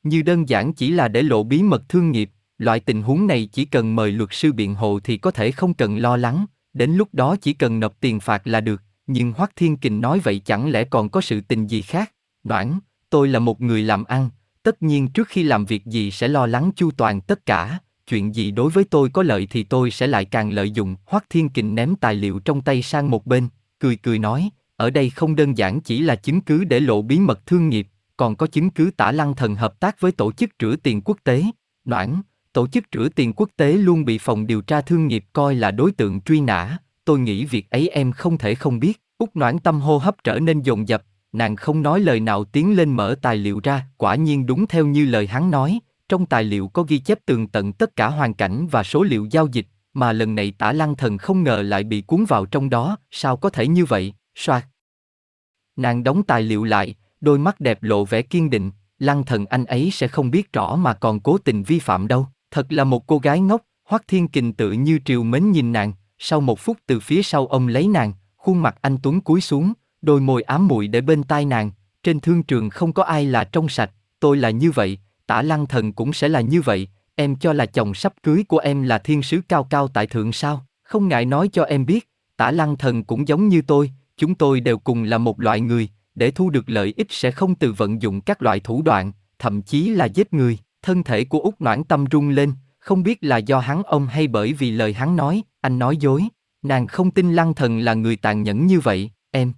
như đơn giản chỉ là để lộ bí mật thương nghiệp, loại tình huống này chỉ cần mời luật sư biện hộ thì có thể không cần lo lắng, đến lúc đó chỉ cần nộp tiền phạt là được, nhưng Hoắc Thiên Kình nói vậy chẳng lẽ còn có sự tình gì khác? Đoản, tôi là một người làm ăn, tất nhiên trước khi làm việc gì sẽ lo lắng chu toàn tất cả, chuyện gì đối với tôi có lợi thì tôi sẽ lại càng lợi dụng. Hoắc Thiên Kình ném tài liệu trong tay sang một bên, cười cười nói, ở đây không đơn giản chỉ là chứng cứ để lộ bí mật thương nghiệp, còn có chứng cứ tả lăng thần hợp tác với tổ chức rửa tiền quốc tế. Noãn, tổ chức rửa tiền quốc tế luôn bị phòng điều tra thương nghiệp coi là đối tượng truy nã, tôi nghĩ việc ấy em không thể không biết. Úc noãn tâm hô hấp trở nên dồn dập, nàng không nói lời nào tiến lên mở tài liệu ra, quả nhiên đúng theo như lời hắn nói, trong tài liệu có ghi chép tường tận tất cả hoàn cảnh và số liệu giao dịch, mà lần này tả lăng thần không ngờ lại bị cuốn vào trong đó, sao có thể như vậy, soạt. Nàng đóng tài liệu lại, đôi mắt đẹp lộ vẻ kiên định, lăng thần anh ấy sẽ không biết rõ mà còn cố tình vi phạm đâu, thật là một cô gái ngốc, Hoắc Thiên Kình tự như triều mến nhìn nàng, sau một phút từ phía sau ông lấy nàng, khuôn mặt anh Tuấn cúi xuống, đôi môi ám muội để bên tai nàng, trên thương trường không có ai là trong sạch, tôi là như vậy, tả lăng thần cũng sẽ là như vậy, em cho là chồng sắp cưới của em là thiên sứ cao cao tại thượng sao, không ngại nói cho em biết, tả lăng thần cũng giống như tôi, chúng tôi đều cùng là một loại người, để thu được lợi ích sẽ không từ vận dụng các loại thủ đoạn, thậm chí là giết người. Thân thể của Úc Noãn Tâm rung lên, không biết là do hắn ông hay bởi vì lời hắn nói, anh nói dối. Nàng không tin Lăng Thần là người tàn nhẫn như vậy, em.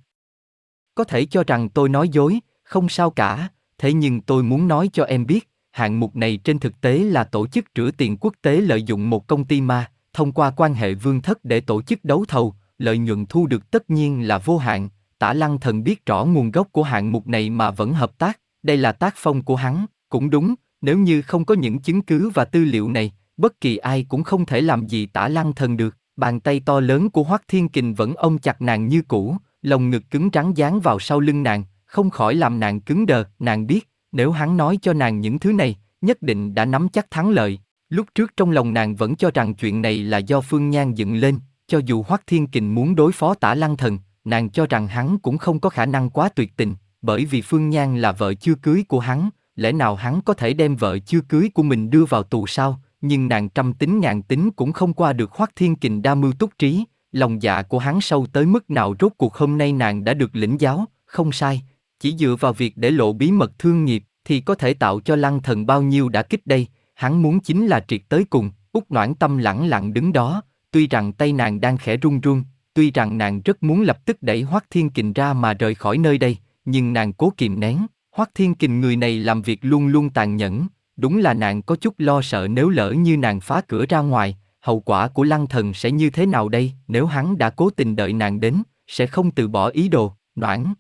Có thể cho rằng tôi nói dối, không sao cả, thế nhưng tôi muốn nói cho em biết, hạng mục này trên thực tế là tổ chức rửa tiền quốc tế lợi dụng một công ty ma, thông qua quan hệ vương thất để tổ chức đấu thầu, lợi nhuận thu được tất nhiên là vô hạn, Tả Lăng Thần biết rõ nguồn gốc của hạng mục này mà vẫn hợp tác, đây là tác phong của hắn, cũng đúng, nếu như không có những chứng cứ và tư liệu này, bất kỳ ai cũng không thể làm gì tả lăng thần được. Bàn tay to lớn của Hoắc Thiên Kình vẫn ôm chặt nàng như cũ, lồng ngực cứng trắng dán vào sau lưng nàng, không khỏi làm nàng cứng đờ, nàng biết, nếu hắn nói cho nàng những thứ này, nhất định đã nắm chắc thắng lợi. Lúc trước trong lòng nàng vẫn cho rằng chuyện này là do Phương Nhan dựng lên, cho dù Hoắc Thiên Kình muốn đối phó tả lăng thần, nàng cho rằng hắn cũng không có khả năng quá tuyệt tình, bởi vì Phương Nhan là vợ chưa cưới của hắn, lẽ nào hắn có thể đem vợ chưa cưới của mình đưa vào tù sao? Nhưng nàng trăm tính ngàn tính cũng không qua được khoác Thiên Kình đa mưu túc trí, lòng dạ của hắn sâu tới mức nào rốt cuộc hôm nay nàng đã được lĩnh giáo, không sai, chỉ dựa vào việc để lộ bí mật thương nghiệp thì có thể tạo cho lăng thần bao nhiêu đã kích đây, hắn muốn chính là triệt tới cùng, út noãn tâm lẳng lặng đứng đó, tuy rằng tay nàng đang khẽ run run, tuy rằng nàng rất muốn lập tức đẩy hoác Thiên Kình ra mà rời khỏi nơi đây, nhưng nàng cố kìm nén, Hoắc Thiên Kình người này làm việc luôn luôn tàn nhẫn, đúng là nàng có chút lo sợ nếu lỡ như nàng phá cửa ra ngoài, hậu quả của lăng thần sẽ như thế nào đây, nếu hắn đã cố tình đợi nàng đến, sẽ không từ bỏ ý đồ, noãn.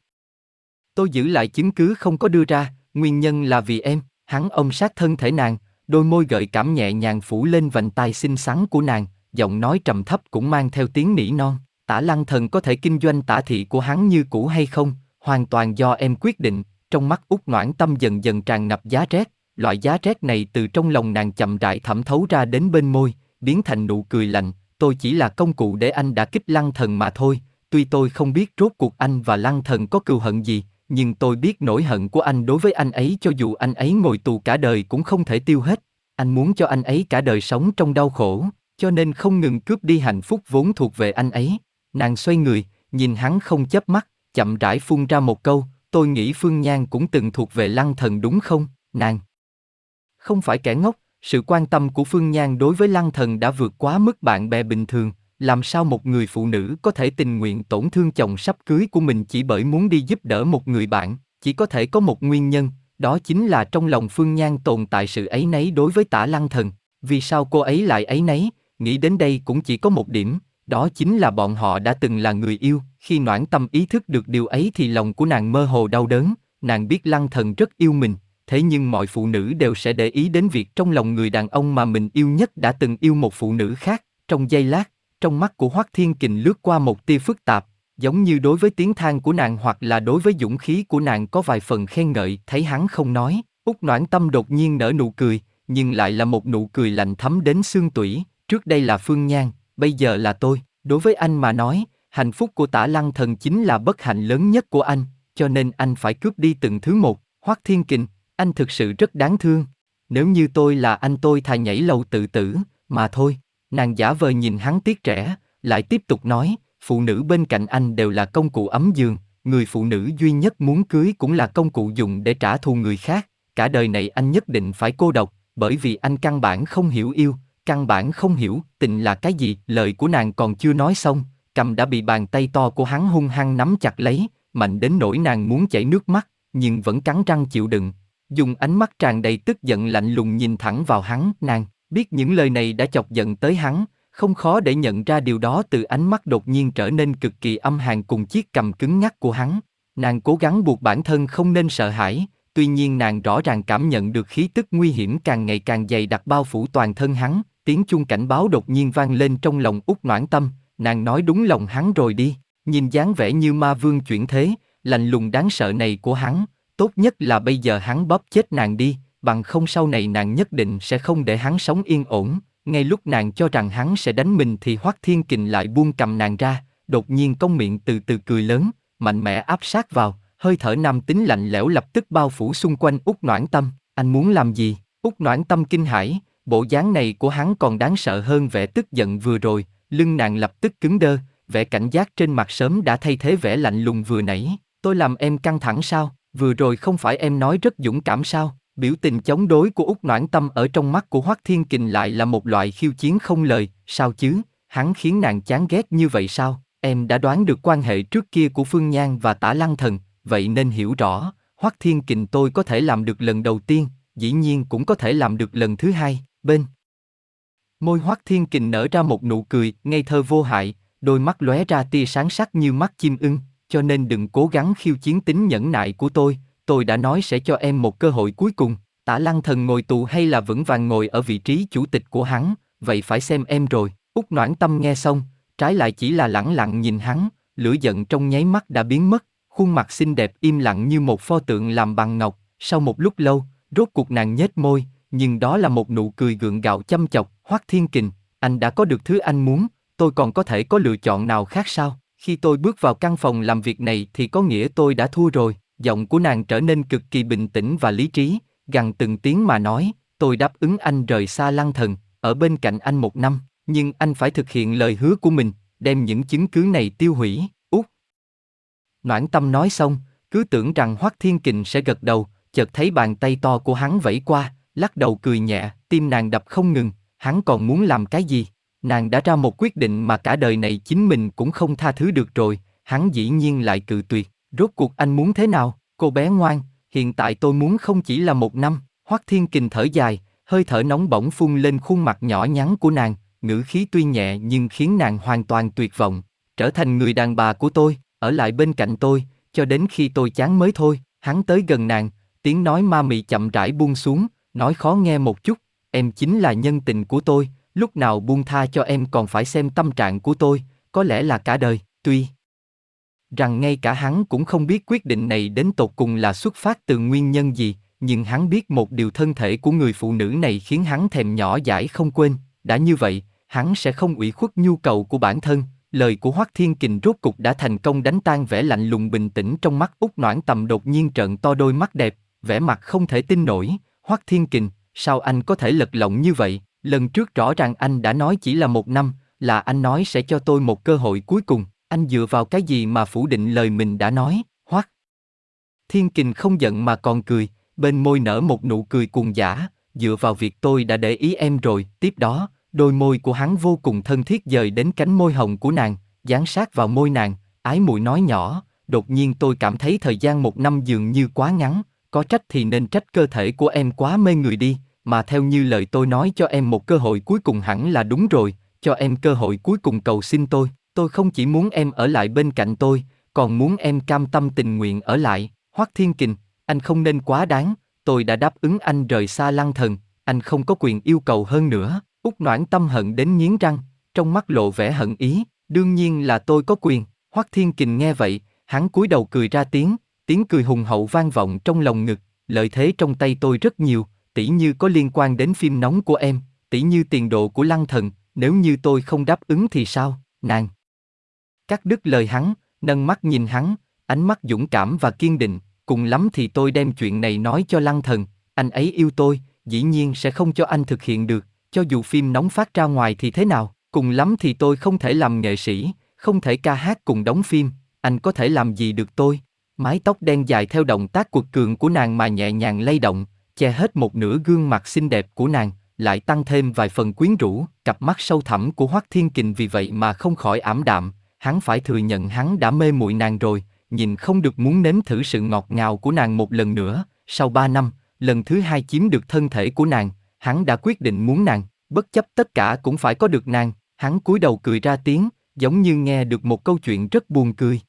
Tôi giữ lại chứng cứ không có đưa ra, nguyên nhân là vì em, hắn ôm sát thân thể nàng, đôi môi gợi cảm nhẹ nhàng phủ lên vành tai xinh xắn của nàng, giọng nói trầm thấp cũng mang theo tiếng nỉ non. Tả lăng thần có thể kinh doanh tả thị của hắn như cũ hay không, hoàn toàn do em quyết định, trong mắt út noãn tâm dần dần tràn ngập giá rét, loại giá rét này từ trong lòng nàng chậm rãi thẩm thấu ra đến bên môi, biến thành nụ cười lạnh, tôi chỉ là công cụ để anh đã kích lăng thần mà thôi, tuy tôi không biết rốt cuộc anh và lăng thần có cừu hận gì, nhưng tôi biết nỗi hận của anh đối với anh ấy cho dù anh ấy ngồi tù cả đời cũng không thể tiêu hết, anh muốn cho anh ấy cả đời sống trong đau khổ, cho nên không ngừng cướp đi hạnh phúc vốn thuộc về anh ấy. Nàng xoay người, nhìn hắn không chớp mắt, chậm rãi phun ra một câu, tôi nghĩ Phương Nhan cũng từng thuộc về lăng thần đúng không, nàng? Không phải kẻ ngốc, sự quan tâm của Phương Nhan đối với lăng thần đã vượt quá mức bạn bè bình thường, làm sao một người phụ nữ có thể tình nguyện tổn thương chồng sắp cưới của mình chỉ bởi muốn đi giúp đỡ một người bạn, chỉ có thể có một nguyên nhân, đó chính là trong lòng Phương Nhan tồn tại sự ấy nấy đối với tả lăng thần, vì sao cô ấy lại ấy nấy, nghĩ đến đây cũng chỉ có một điểm, đó chính là bọn họ đã từng là người yêu, khi noãn tâm ý thức được điều ấy thì lòng của nàng mơ hồ đau đớn, nàng biết lăng thần rất yêu mình, thế nhưng mọi phụ nữ đều sẽ để ý đến việc trong lòng người đàn ông mà mình yêu nhất đã từng yêu một phụ nữ khác, trong giây lát, trong mắt của Hoắc Thiên Kình lướt qua một tia phức tạp, giống như đối với tiếng than của nàng hoặc là đối với dũng khí của nàng có vài phần khen ngợi, thấy hắn không nói, Úc noãn tâm đột nhiên nở nụ cười, nhưng lại là một nụ cười lạnh thấm đến xương tủy, trước đây là Phương Nhan, bây giờ là tôi, đối với anh mà nói, hạnh phúc của tả lăng thần chính là bất hạnh lớn nhất của anh, cho nên anh phải cướp đi từng thứ một, Hoắc Thiên Kình, anh thực sự rất đáng thương, nếu như tôi là anh tôi thà nhảy lầu tự tử, mà thôi. Nàng giả vờ nhìn hắn tiếc trẻ, lại tiếp tục nói, phụ nữ bên cạnh anh đều là công cụ ấm giường, người phụ nữ duy nhất muốn cưới cũng là công cụ dùng để trả thù người khác, cả đời này anh nhất định phải cô độc, bởi vì anh căn bản không hiểu yêu, căn bản không hiểu tình là cái gì, lời của nàng còn chưa nói xong, cầm đã bị bàn tay to của hắn hung hăng nắm chặt lấy, mạnh đến nỗi nàng muốn chảy nước mắt, nhưng vẫn cắn răng chịu đựng, dùng ánh mắt tràn đầy tức giận lạnh lùng nhìn thẳng vào hắn, nàng, Biết những lời này đã chọc giận tới hắn, không khó để nhận ra điều đó. Từ ánh mắt đột nhiên trở nên cực kỳ âm hàn cùng chiếc cầm cứng ngắc của hắn. Nàng cố gắng buộc bản thân không nên sợ hãi, tuy nhiên nàng rõ ràng cảm nhận được khí tức nguy hiểm càng ngày càng dày đặc bao phủ toàn thân hắn, tiếng chuông cảnh báo đột nhiên vang lên trong lòng út noãn tâm, nàng nói đúng lòng hắn rồi đi, nhìn dáng vẻ như ma vương chuyển thế, lạnh lùng đáng sợ này của hắn, tốt nhất là bây giờ hắn bóp chết nàng đi, bằng không sau này nàng nhất định sẽ không để hắn sống yên ổn. Ngay lúc nàng cho rằng hắn sẽ đánh mình thì Hoắc Thiên Kình lại buông cầm nàng ra, đột nhiên cong miệng từ từ cười lớn, mạnh mẽ áp sát vào, hơi thở nam tính lạnh lẽo lập tức bao phủ xung quanh út noãn tâm. Anh muốn làm gì? út noãn tâm kinh hãi, bộ dáng này của hắn còn đáng sợ hơn vẻ tức giận vừa rồi, lưng nàng lập tức cứng đơ, vẻ cảnh giác trên mặt sớm đã thay thế vẻ lạnh lùng vừa nãy. Tôi làm em căng thẳng sao? Vừa rồi không phải em nói rất dũng cảm sao? Biểu tình chống đối của Úc Noãn Tâm ở trong mắt của Hoắc Thiên Kình lại là một loại khiêu chiến không lời, sao chứ, hắn khiến nàng chán ghét như vậy sao? Em đã đoán được quan hệ trước kia của Phương Nhan và Tả Lăng Thần, vậy nên hiểu rõ, Hoắc Thiên Kình tôi có thể làm được lần đầu tiên, dĩ nhiên cũng có thể làm được lần thứ hai, bên. Môi Hoắc Thiên Kình nở ra một nụ cười, ngây thơ vô hại, đôi mắt lóe ra tia sáng sắc như mắt chim ưng, cho nên đừng cố gắng khiêu chiến tính nhẫn nại của tôi, tôi đã nói sẽ cho em một cơ hội cuối cùng, Tả lăng thần ngồi tù hay là vững vàng ngồi ở vị trí chủ tịch của hắn, vậy phải xem em rồi. Úc noãn tâm nghe xong, trái lại chỉ là lẳng lặng nhìn hắn, lửa giận trong nháy mắt đã biến mất, khuôn mặt xinh đẹp im lặng như một pho tượng làm bằng ngọc, sau một lúc lâu, rốt cuộc nàng nhếch môi, nhưng đó là một nụ cười gượng gạo chăm chọc, Hoắc Thiên Kình, anh đã có được thứ anh muốn, tôi còn có thể có lựa chọn nào khác sao? Khi tôi bước vào căn phòng làm việc này thì có nghĩa tôi đã thua rồi, giọng của nàng trở nên cực kỳ bình tĩnh và lý trí, gằn từng tiếng mà nói, tôi đáp ứng anh rời xa lăng thần, ở bên cạnh anh một năm, nhưng anh phải thực hiện lời hứa của mình, đem những chứng cứ này tiêu hủy, út. Noãn tâm nói xong, cứ tưởng rằng Hoắc Thiên Kình sẽ gật đầu, chợt thấy bàn tay to của hắn vẫy qua, lắc đầu cười nhẹ, tim nàng đập không ngừng, hắn còn muốn làm cái gì? Nàng đã ra một quyết định mà cả đời này chính mình cũng không tha thứ được rồi, hắn dĩ nhiên lại cự tuyệt, rốt cuộc anh muốn thế nào? Cô bé ngoan, hiện tại tôi muốn không chỉ là một năm, Hoắc Thiên Kình thở dài, hơi thở nóng bỏng phun lên khuôn mặt nhỏ nhắn của nàng, ngữ khí tuy nhẹ nhưng khiến nàng hoàn toàn tuyệt vọng, trở thành người đàn bà của tôi, ở lại bên cạnh tôi, cho đến khi tôi chán mới thôi, hắn tới gần nàng, tiếng nói ma mị chậm rãi buông xuống, nói khó nghe một chút, em chính là nhân tình của tôi, lúc nào buông tha cho em còn phải xem tâm trạng của tôi, có lẽ là cả đời, tuy rằng ngay cả hắn cũng không biết quyết định này đến tột cùng là xuất phát từ nguyên nhân gì, nhưng hắn biết một điều thân thể của người phụ nữ này khiến hắn thèm nhỏ dãi không quên, đã như vậy, hắn sẽ không ủy khuất nhu cầu của bản thân. Lời của Hoắc Thiên Kình rốt cục đã thành công đánh tan vẻ lạnh lùng bình tĩnh trong mắt út Noãn Tầm đột nhiên trợn to đôi mắt đẹp, vẻ mặt không thể tin nổi. Hoắc Thiên Kình, sao anh có thể lật lọng như vậy? Lần trước rõ ràng anh đã nói chỉ là một năm, là anh nói sẽ cho tôi một cơ hội cuối cùng. Anh dựa vào cái gì mà phủ định lời mình đã nói? Hoắc Thiên Kình không giận mà còn cười, bên môi nở một nụ cười cuồng giả, dựa vào việc tôi đã để ý em rồi. Tiếp đó, đôi môi của hắn vô cùng thân thiết dời đến cánh môi hồng của nàng, dán sát vào môi nàng, ái mùi nói nhỏ, đột nhiên tôi cảm thấy thời gian một năm dường như quá ngắn, có trách thì nên trách cơ thể của em quá mê người đi, mà theo như lời tôi nói cho em một cơ hội cuối cùng hẳn là đúng rồi, cho em cơ hội cuối cùng cầu xin tôi, tôi không chỉ muốn em ở lại bên cạnh tôi, còn muốn em cam tâm tình nguyện ở lại, Hoắc Thiên Kình, anh không nên quá đáng, tôi đã đáp ứng anh rời xa lăng thần, anh không có quyền yêu cầu hơn nữa. Úc Noãn tâm hận đến nghiến răng, trong mắt lộ vẻ hận ý, đương nhiên là tôi có quyền. Hoắc Thiên Kình nghe vậy, hắn cúi đầu cười ra tiếng, tiếng cười hùng hậu vang vọng trong lòng ngực, lợi thế trong tay tôi rất nhiều, tỷ như có liên quan đến phim nóng của em, tỷ như tiền độ của lăng thần, nếu như tôi không đáp ứng thì sao, nàng. Cắt đứt lời hắn, nâng mắt nhìn hắn, ánh mắt dũng cảm và kiên định, cùng lắm thì tôi đem chuyện này nói cho lăng thần, anh ấy yêu tôi, dĩ nhiên sẽ không cho anh thực hiện được, cho dù phim nóng phát ra ngoài thì thế nào, cùng lắm thì tôi không thể làm nghệ sĩ, không thể ca hát cùng đóng phim, anh có thể làm gì được tôi? Mái tóc đen dài theo động tác cuột cường của nàng mà nhẹ nhàng lay động, che hết một nửa gương mặt xinh đẹp của nàng, lại tăng thêm vài phần quyến rũ, cặp mắt sâu thẳm của Hoắc Thiên Kình vì vậy mà không khỏi ảm đạm, hắn phải thừa nhận hắn đã mê muội nàng rồi, nhìn không được muốn nếm thử sự ngọt ngào của nàng một lần nữa, sau ba năm, lần thứ hai chiếm được thân thể của nàng, hắn đã quyết định muốn nàng, bất chấp tất cả cũng phải có được nàng, hắn cúi đầu cười ra tiếng, giống như nghe được một câu chuyện rất buồn cười,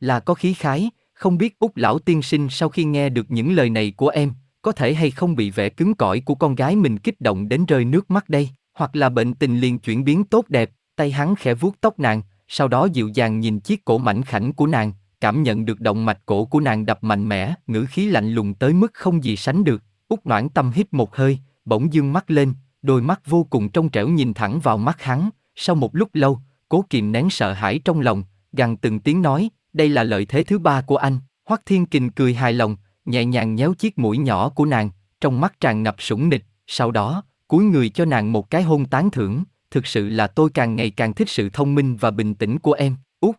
là có khí khái, không biết út lão tiên sinh sau khi nghe được những lời này của em, có thể hay không bị vẻ cứng cỏi của con gái mình kích động đến rơi nước mắt đây, hoặc là bệnh tình liền chuyển biến tốt đẹp, tay hắn khẽ vuốt tóc nàng, sau đó dịu dàng nhìn chiếc cổ mảnh khảnh của nàng, cảm nhận được động mạch cổ của nàng đập mạnh mẽ, ngữ khí lạnh lùng tới mức không gì sánh được, út noãn tâm hít một hơi, bỗng dương mắt lên, đôi mắt vô cùng trong trẻo nhìn thẳng vào mắt hắn, sau một lúc lâu, cố kìm nén sợ hãi trong lòng, gằn từng tiếng nói, đây là lợi thế thứ ba của anh, Hoắc Thiên Kình cười hài lòng, nhẹ nhàng nhéo chiếc mũi nhỏ của nàng, trong mắt tràn ngập sủng nịch, sau đó, cúi người cho nàng một cái hôn tán thưởng, thực sự là tôi càng ngày càng thích sự thông minh và bình tĩnh của em, út.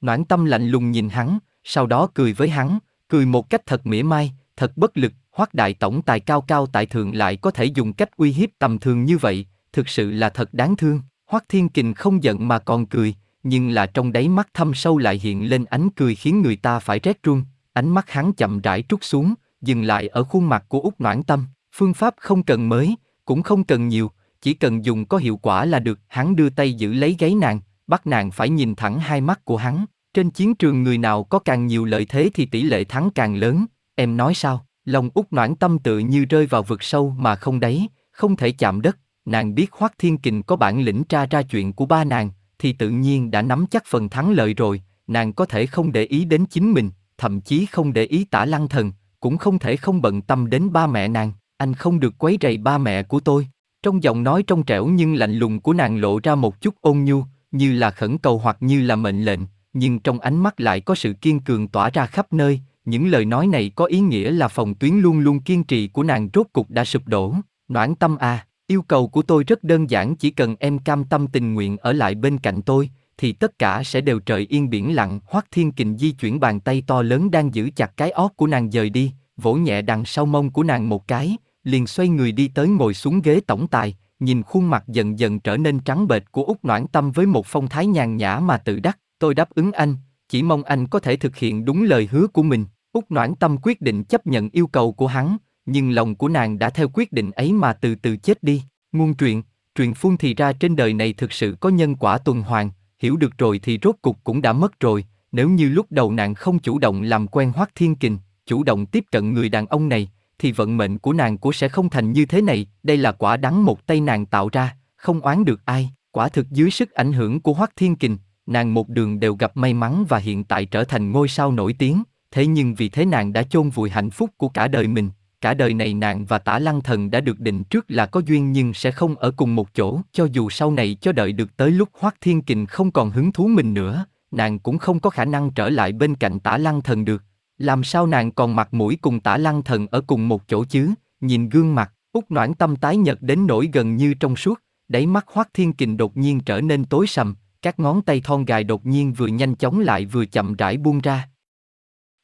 Noãn tâm lạnh lùng nhìn hắn, sau đó cười với hắn, cười một cách thật mỉa mai, thật bất lực, Hoắc đại tổng tài cao cao tại thượng lại có thể dùng cách uy hiếp tầm thường như vậy, thực sự là thật đáng thương. Hoắc Thiên Kình không giận mà còn cười, nhưng là trong đáy mắt thâm sâu lại hiện lên ánh cười khiến người ta phải rét run. Ánh mắt hắn chậm rãi trút xuống, dừng lại ở khuôn mặt của út Noãn Tâm. Phương pháp không cần mới, cũng không cần nhiều, chỉ cần dùng có hiệu quả là được. Hắn đưa tay giữ lấy gáy nàng, bắt nàng phải nhìn thẳng hai mắt của hắn. Trên chiến trường người nào có càng nhiều lợi thế thì tỷ lệ thắng càng lớn. Em nói sao? Lòng út noãn tâm tự như rơi vào vực sâu mà không đáy, không thể chạm đất, nàng biết Hoắc Thiên Kình có bản lĩnh tra ra chuyện của ba nàng, thì tự nhiên đã nắm chắc phần thắng lợi rồi, nàng có thể không để ý đến chính mình, thậm chí không để ý tả lăng thần, cũng không thể không bận tâm đến ba mẹ nàng, anh không được quấy rầy ba mẹ của tôi. Trong giọng nói trong trẻo nhưng lạnh lùng của nàng lộ ra một chút ôn nhu, như là khẩn cầu hoặc như là mệnh lệnh, nhưng trong ánh mắt lại có sự kiên cường tỏa ra khắp nơi, những lời nói này có ý nghĩa là phòng tuyến luôn luôn kiên trì của nàng rốt cục đã sụp đổ. Noãn tâm à, yêu cầu của tôi rất đơn giản chỉ cần em cam tâm tình nguyện ở lại bên cạnh tôi, thì tất cả sẽ đều trời yên biển lặng. Hoắc Thiên Kình di chuyển bàn tay to lớn đang giữ chặt cái ót của nàng dời đi, vỗ nhẹ đằng sau mông của nàng một cái, liền xoay người đi tới ngồi xuống ghế tổng tài, nhìn khuôn mặt dần dần trở nên trắng bệch của út Noãn Tâm với một phong thái nhàn nhã mà tự đắc, tôi đáp ứng anh, chỉ mong anh có thể thực hiện đúng lời hứa của mình. út Noãn Tâm quyết định chấp nhận yêu cầu của hắn, nhưng lòng của nàng đã theo quyết định ấy mà từ từ chết đi. Nguồn truyện, truyền phun thì ra trên đời này thực sự có nhân quả tuần hoàn, hiểu được rồi thì rốt cục cũng đã mất rồi, nếu như lúc đầu nàng không chủ động làm quen Hoắc Thiên Kình, chủ động tiếp cận người đàn ông này, thì vận mệnh của nàng cũng sẽ không thành như thế này, đây là quả đắng một tay nàng tạo ra, không oán được ai, quả thực dưới sức ảnh hưởng của Hoắc Thiên Kình, nàng một đường đều gặp may mắn và hiện tại trở thành ngôi sao nổi tiếng, thế nhưng vì thế nàng đã chôn vùi hạnh phúc của cả đời mình, cả đời này nàng và tả lăng thần đã được định trước là có duyên nhưng sẽ không ở cùng một chỗ, cho dù sau này cho đợi được tới lúc Hoắc Thiên Kình không còn hứng thú mình nữa, nàng cũng không có khả năng trở lại bên cạnh tả lăng thần được. Làm sao nàng còn mặt mũi cùng tả lăng thần ở cùng một chỗ chứ, nhìn gương mặt, út noãn tâm tái nhật đến nỗi gần như trong suốt, đáy mắt Hoắc Thiên Kình đột nhiên trở nên tối sầm, các ngón tay thon gài đột nhiên vừa nhanh chóng lại vừa chậm rãi buông ra.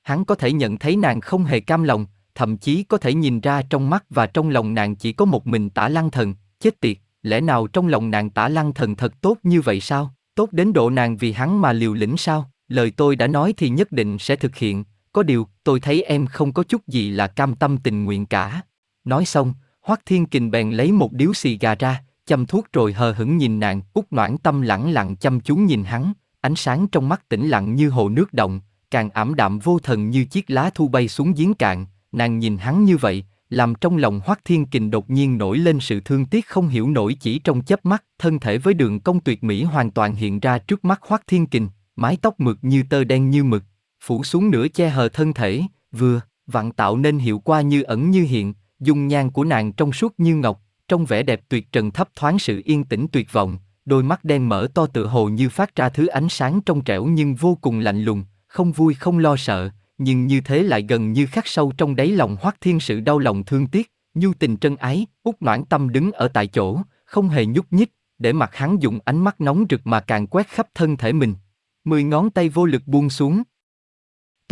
Hắn có thể nhận thấy nàng không hề cam lòng, thậm chí có thể nhìn ra trong mắt và trong lòng nàng chỉ có một mình tả lăng thần, chết tiệt, lẽ nào trong lòng nàng tả lăng thần thật tốt như vậy sao, tốt đến độ nàng vì hắn mà liều lĩnh sao, lời tôi đã nói thì nhất định sẽ thực hiện, có điều, tôi thấy em không có chút gì là cam tâm tình nguyện cả. Nói xong, Hoắc Thiên Kình bèn lấy một điếu xì gà ra, châm thuốc rồi hờ hững nhìn nàng, út noãn tâm lẳng lặng chăm chú nhìn hắn, ánh sáng trong mắt tĩnh lặng như hồ nước động, càng ảm đạm vô thần như chiếc lá thu bay xuống giếng cạn, nàng nhìn hắn như vậy, làm trong lòng Hoắc Thiên Kình đột nhiên nổi lên sự thương tiếc không hiểu nổi chỉ trong chớp mắt, thân thể với đường cong tuyệt mỹ hoàn toàn hiện ra trước mắt Hoắc Thiên Kình, mái tóc mượt như tơ đen như mực, phủ xuống nửa che hờ thân thể, vừa, vặn tạo nên hiệu quả như ẩn như hiện, dung nhan của nàng trong suốt như ngọc, trong vẻ đẹp tuyệt trần thấp thoáng sự yên tĩnh tuyệt vọng, đôi mắt đen mở to tựa hồ như phát ra thứ ánh sáng trong trẻo nhưng vô cùng lạnh lùng, không vui không lo sợ, nhưng như thế lại gần như khắc sâu trong đáy lòng hoắc thiên sự đau lòng thương tiếc, nhu tình trân ái, út noãn tâm đứng ở tại chỗ, không hề nhúc nhích, để mặt hắn dùng ánh mắt nóng rực mà càng quét khắp thân thể mình. Mười ngón tay vô lực buông xuống,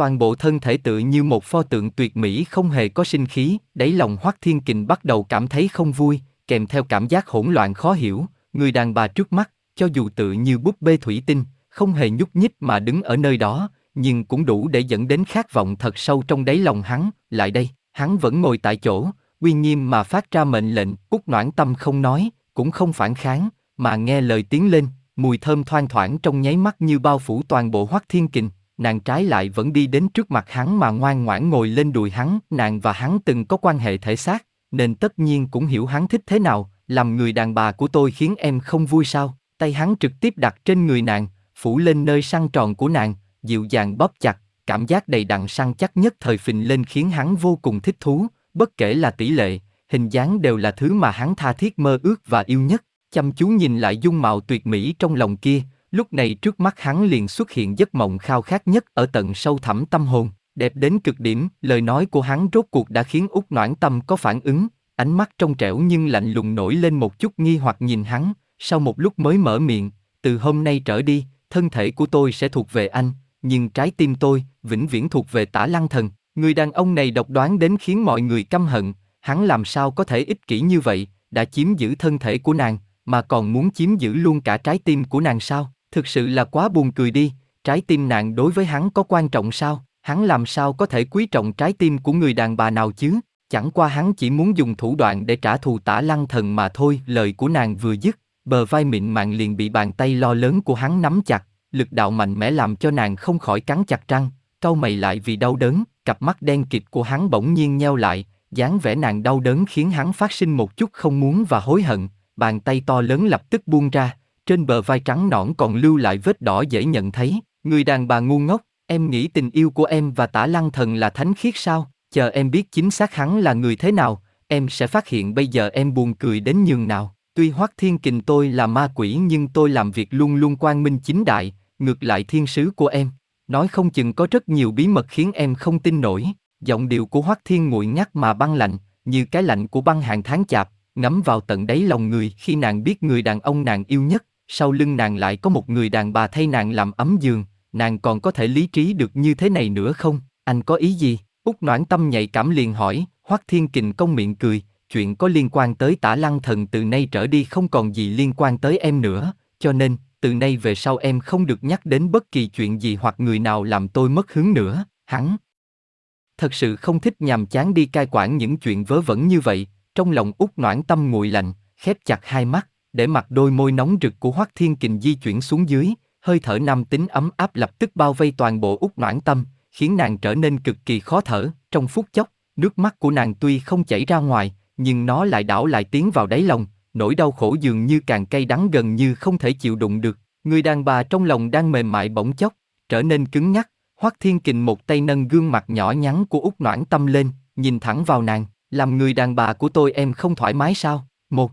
toàn bộ thân thể tự như một pho tượng tuyệt mỹ không hề có sinh khí, đáy lòng Hoắc Thiên Kình bắt đầu cảm thấy không vui, kèm theo cảm giác hỗn loạn khó hiểu, người đàn bà trước mắt, cho dù tự như búp bê thủy tinh, không hề nhúc nhích mà đứng ở nơi đó, nhưng cũng đủ để dẫn đến khát vọng thật sâu trong đáy lòng hắn, lại đây, hắn vẫn ngồi tại chỗ, uy nghiêm mà phát ra mệnh lệnh, Úc noãn tâm không nói, cũng không phản kháng, mà nghe lời tiến lên, mùi thơm thoang thoảng trong nháy mắt như bao phủ toàn bộ Hoắc Thiên Kình, nàng trái lại vẫn đi đến trước mặt hắn mà ngoan ngoãn ngồi lên đùi hắn, nàng và hắn từng có quan hệ thể xác, nên tất nhiên cũng hiểu hắn thích thế nào, làm người đàn bà của tôi khiến em không vui sao, tay hắn trực tiếp đặt trên người nàng, phủ lên nơi săn tròn của nàng, dịu dàng bóp chặt, cảm giác đầy đặn săn chắc nhất thời phình lên khiến hắn vô cùng thích thú, bất kể là tỷ lệ, hình dáng đều là thứ mà hắn tha thiết mơ ước và yêu nhất, chăm chú nhìn lại dung mạo tuyệt mỹ trong lòng kia, Lúc này trước mắt hắn liền xuất hiện giấc mộng khao khát nhất ở tận sâu thẳm tâm hồn, đẹp đến cực điểm, lời nói của hắn rốt cuộc đã khiến út noãn tâm có phản ứng, ánh mắt trong trẻo nhưng lạnh lùng nổi lên một chút nghi hoặc nhìn hắn, sau một lúc mới mở miệng, từ hôm nay trở đi, thân thể của tôi sẽ thuộc về anh, nhưng trái tim tôi, vĩnh viễn thuộc về tả lăng thần. Người đàn ông này độc đoán đến khiến mọi người căm hận, hắn làm sao có thể ích kỷ như vậy, đã chiếm giữ thân thể của nàng, mà còn muốn chiếm giữ luôn cả trái tim của nàng sao? Thực sự là quá buồn cười đi, trái tim nàng đối với hắn có quan trọng sao? Hắn làm sao có thể quý trọng trái tim của người đàn bà nào chứ? Chẳng qua hắn chỉ muốn dùng thủ đoạn để trả thù tả lăng thần mà thôi. Lời của nàng vừa dứt, bờ vai mịn màng liền bị bàn tay lo lớn của hắn nắm chặt, lực đạo mạnh mẽ làm cho nàng không khỏi cắn chặt răng, cau mày lại vì đau đớn, cặp mắt đen kịt của hắn bỗng nhiên nheo lại, dáng vẻ nàng đau đớn khiến hắn phát sinh một chút không muốn và hối hận, bàn tay to lớn lập tức buông ra, trên bờ vai trắng nõn còn lưu lại vết đỏ dễ nhận thấy, người đàn bà ngu ngốc, em nghĩ tình yêu của em và tả lăng thần là thánh khiết sao, chờ em biết chính xác hắn là người thế nào, em sẽ phát hiện bây giờ em buồn cười đến nhường nào. Tuy Hoắc Thiên Kình tôi là ma quỷ nhưng tôi làm việc luôn luôn quang minh chính đại, ngược lại thiên sứ của em. Nói không chừng có rất nhiều bí mật khiến em không tin nổi. Giọng điệu của Hoắc Thiên nguội ngắt mà băng lạnh, như cái lạnh của băng hàng tháng chạp, ngấm vào tận đáy lòng người khi nàng biết người đàn ông nàng yêu nhất, sau lưng nàng lại có một người đàn bà thay nàng làm ấm giường, nàng còn có thể lý trí được như thế này nữa không? Anh có ý gì? út noãn tâm nhạy cảm liền hỏi, Hoắc Thiên Kình công miệng cười, chuyện có liên quan tới tả lăng thần từ nay trở đi không còn gì liên quan tới em nữa, cho nên, từ nay về sau em không được nhắc đến bất kỳ chuyện gì hoặc người nào làm tôi mất hứng nữa, hắn. Thật sự không thích nhàm chán đi cai quản những chuyện vớ vẩn như vậy, trong lòng út noãn tâm nguội lạnh, khép chặt hai mắt, để mặt đôi môi nóng rực của Hoắc Thiên Kình di chuyển xuống dưới, hơi thở nam tính ấm áp lập tức bao vây toàn bộ út noãn tâm, khiến nàng trở nên cực kỳ khó thở, trong phút chốc, nước mắt của nàng tuy không chảy ra ngoài, nhưng nó lại đảo lại tiến vào đáy lòng, nỗi đau khổ dường như càng cay đắng gần như không thể chịu đựng được. Người đàn bà trong lòng đang mềm mại bỗng chốc, trở nên cứng nhắc. Hoắc Thiên Kình một tay nâng gương mặt nhỏ nhắn của út Noãn Tâm lên, nhìn thẳng vào nàng, làm người đàn bà của tôi em không thoải mái sao? Một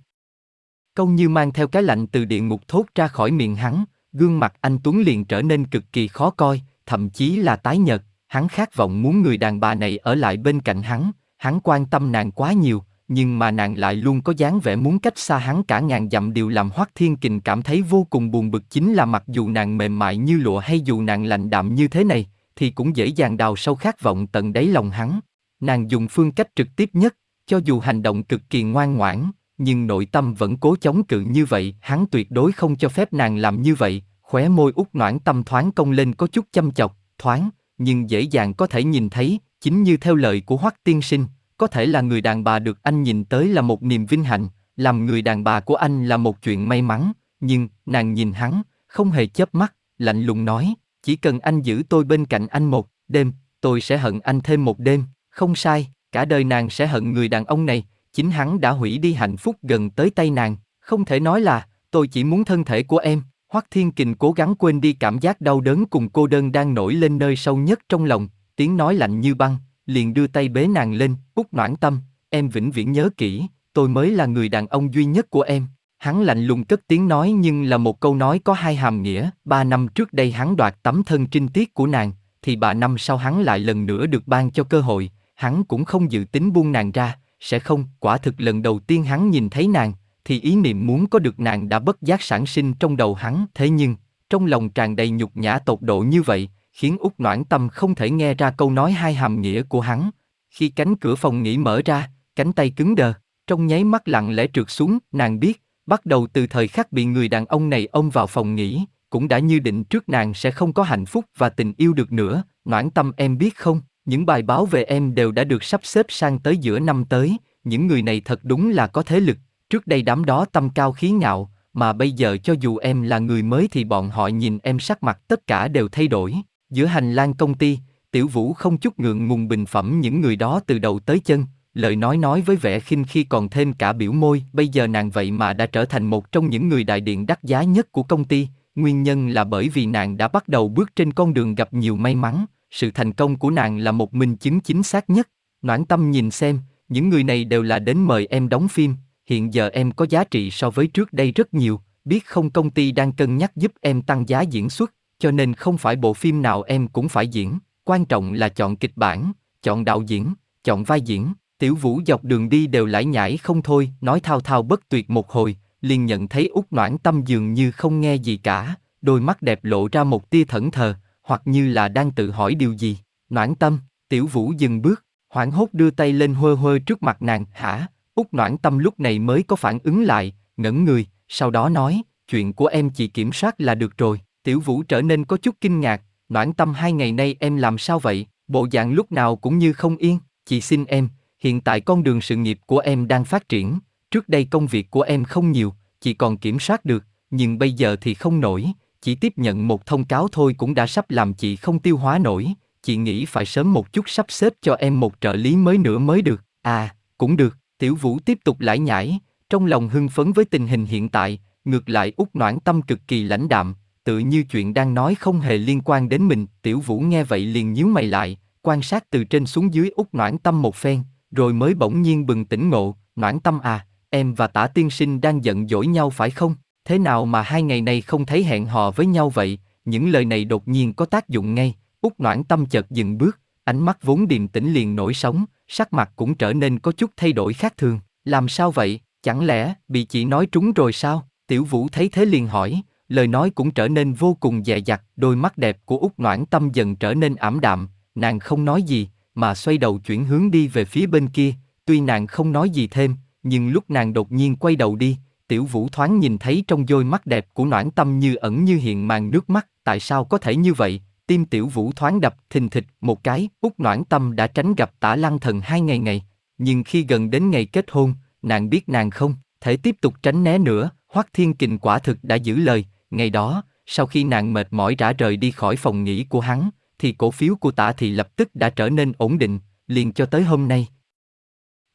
câu như mang theo cái lạnh từ địa ngục thốt ra khỏi miệng hắn, gương mặt anh Tuấn liền trở nên cực kỳ khó coi, thậm chí là tái nhợt. Hắn khát vọng muốn người đàn bà này ở lại bên cạnh hắn, hắn quan tâm nàng quá nhiều, nhưng mà nàng lại luôn có dáng vẻ muốn cách xa hắn cả ngàn dặm. Điều làm Hoắc Thiên Kình cảm thấy vô cùng buồn bực chính là mặc dù nàng mềm mại như lụa hay dù nàng lạnh đạm như thế này, thì cũng dễ dàng đào sâu khát vọng tận đáy lòng hắn. Nàng dùng phương cách trực tiếp nhất, cho dù hành động cực kỳ ngoan ngoãn, nhưng nội tâm vẫn cố chống cự như vậy, hắn tuyệt đối không cho phép nàng làm như vậy, khóe môi út noãn tâm thoáng cong lên có chút châm chọc, thoáng, nhưng dễ dàng có thể nhìn thấy, chính như theo lời của Hoắc tiên sinh, có thể là người đàn bà được anh nhìn tới là một niềm vinh hạnh, làm người đàn bà của anh là một chuyện may mắn, nhưng, nàng nhìn hắn, không hề chớp mắt, lạnh lùng nói, chỉ cần anh giữ tôi bên cạnh anh một đêm, tôi sẽ hận anh thêm một đêm, không sai, cả đời nàng sẽ hận người đàn ông này, chính hắn đã hủy đi hạnh phúc gần tới tay nàng, không thể nói là, tôi chỉ muốn thân thể của em, Hoắc Thiên Kình cố gắng quên đi cảm giác đau đớn cùng cô đơn đang nổi lên nơi sâu nhất trong lòng, tiếng nói lạnh như băng, liền đưa tay bế nàng lên, út noãn tâm, em vĩnh viễn nhớ kỹ, tôi mới là người đàn ông duy nhất của em. Hắn lạnh lùng cất tiếng nói nhưng là một câu nói có hai hàm nghĩa, ba năm trước đây hắn đoạt tấm thân trinh tiết của nàng, thì ba năm sau hắn lại lần nữa được ban cho cơ hội, hắn cũng không dự tính buông nàng ra, sẽ không, quả thực lần đầu tiên hắn nhìn thấy nàng, thì ý niệm muốn có được nàng đã bất giác sản sinh trong đầu hắn, thế nhưng, trong lòng tràn đầy nhục nhã tột độ như vậy, khiến út noãn tâm không thể nghe ra câu nói hai hàm nghĩa của hắn. Khi cánh cửa phòng nghỉ mở ra, cánh tay cứng đờ, trong nháy mắt lặng lẽ trượt xuống, nàng biết, bắt đầu từ thời khắc bị người đàn ông này ôm vào phòng nghỉ, cũng đã như định trước nàng sẽ không có hạnh phúc và tình yêu được nữa, noãn tâm em biết không, những bài báo về em đều đã được sắp xếp sang tới giữa năm tới, những người này thật đúng là có thế lực, trước đây đám đó tâm cao khí ngạo, mà bây giờ cho dù em là người mới thì bọn họ nhìn em sắc mặt tất cả đều thay đổi. Giữa hành lang công ty, Tiểu Vũ không chút ngượng ngùng bình phẩm những người đó từ đầu tới chân, lời nói nói với vẻ khinh khi còn thêm cả biểu môi, bây giờ nàng vậy mà đã trở thành một trong những người đại điện đắt giá nhất của công ty, nguyên nhân là bởi vì nàng đã bắt đầu bước trên con đường gặp nhiều may mắn, sự thành công của nàng là một minh chứng chính xác nhất. Noãn tâm nhìn xem, những người này đều là đến mời em đóng phim, hiện giờ em có giá trị so với trước đây rất nhiều, biết không công ty đang cân nhắc giúp em tăng giá diễn xuất, cho nên không phải bộ phim nào em cũng phải diễn, quan trọng là chọn kịch bản, chọn đạo diễn, chọn vai diễn. Tiểu Vũ dọc đường đi đều lải nhải không thôi, nói thao thao bất tuyệt một hồi, liền nhận thấy út noãn tâm dường như không nghe gì cả, đôi mắt đẹp lộ ra một tia thẫn thờ, hoặc như là đang tự hỏi điều gì. Noãn tâm, Tiểu Vũ dừng bước, hoảng hốt đưa tay lên hơ hơ trước mặt nàng, hả? Út noãn tâm lúc này mới có phản ứng lại, ngẩn người, sau đó nói, chuyện của em chỉ kiểm soát là được rồi. Tiểu Vũ trở nên có chút kinh ngạc, noãn tâm hai ngày nay em làm sao vậy, bộ dạng lúc nào cũng như không yên, chị xin em, hiện tại con đường sự nghiệp của em đang phát triển, trước đây công việc của em không nhiều, chị còn kiểm soát được, nhưng bây giờ thì không nổi, chỉ tiếp nhận một thông cáo thôi cũng đã sắp làm chị không tiêu hóa nổi, chị nghĩ phải sớm một chút sắp xếp cho em một trợ lý mới nữa mới được. À, cũng được, Tiểu Vũ tiếp tục lải nhải, trong lòng hưng phấn với tình hình hiện tại, ngược lại út noãn tâm cực kỳ lãnh đạm, tự như chuyện đang nói không hề liên quan đến mình. Tiểu Vũ nghe vậy liền nhíu mày lại, quan sát từ trên xuống dưới út noãn tâm một phen, rồi mới bỗng nhiên bừng tỉnh ngộ, noãn tâm à, em và tả tiên sinh đang giận dỗi nhau phải không? Thế nào mà hai ngày này không thấy hẹn hò với nhau vậy? Những lời này đột nhiên có tác dụng ngay, út noãn tâm chợt dừng bước, ánh mắt vốn điềm tĩnh liền nổi sóng, sắc mặt cũng trở nên có chút thay đổi khác thường. Làm sao vậy, chẳng lẽ bị chị nói trúng rồi sao? Tiểu Vũ thấy thế liền hỏi, lời nói cũng trở nên vô cùng dè dặt, đôi mắt đẹp của út noãn tâm dần trở nên ảm đạm, nàng không nói gì, mà xoay đầu chuyển hướng đi về phía bên kia, tuy nàng không nói gì thêm, nhưng lúc nàng đột nhiên quay đầu đi, Tiểu Vũ thoáng nhìn thấy trong đôi mắt đẹp của noãn tâm như ẩn như hiện màn nước mắt, tại sao có thể như vậy? Tim Tiểu Vũ thoáng đập thình thịch một cái, út noãn tâm đã tránh gặp tả lăng thần hai ngày ngày, nhưng khi gần đến ngày kết hôn, nàng biết nàng không thể tiếp tục tránh né nữa, Hoắc Thiên Kình quả thực đã giữ lời, ngày đó, sau khi nàng mệt mỏi rã rời đi khỏi phòng nghỉ của hắn, thì cổ phiếu của Tạ thị lập tức đã trở nên ổn định, liền cho tới hôm nay.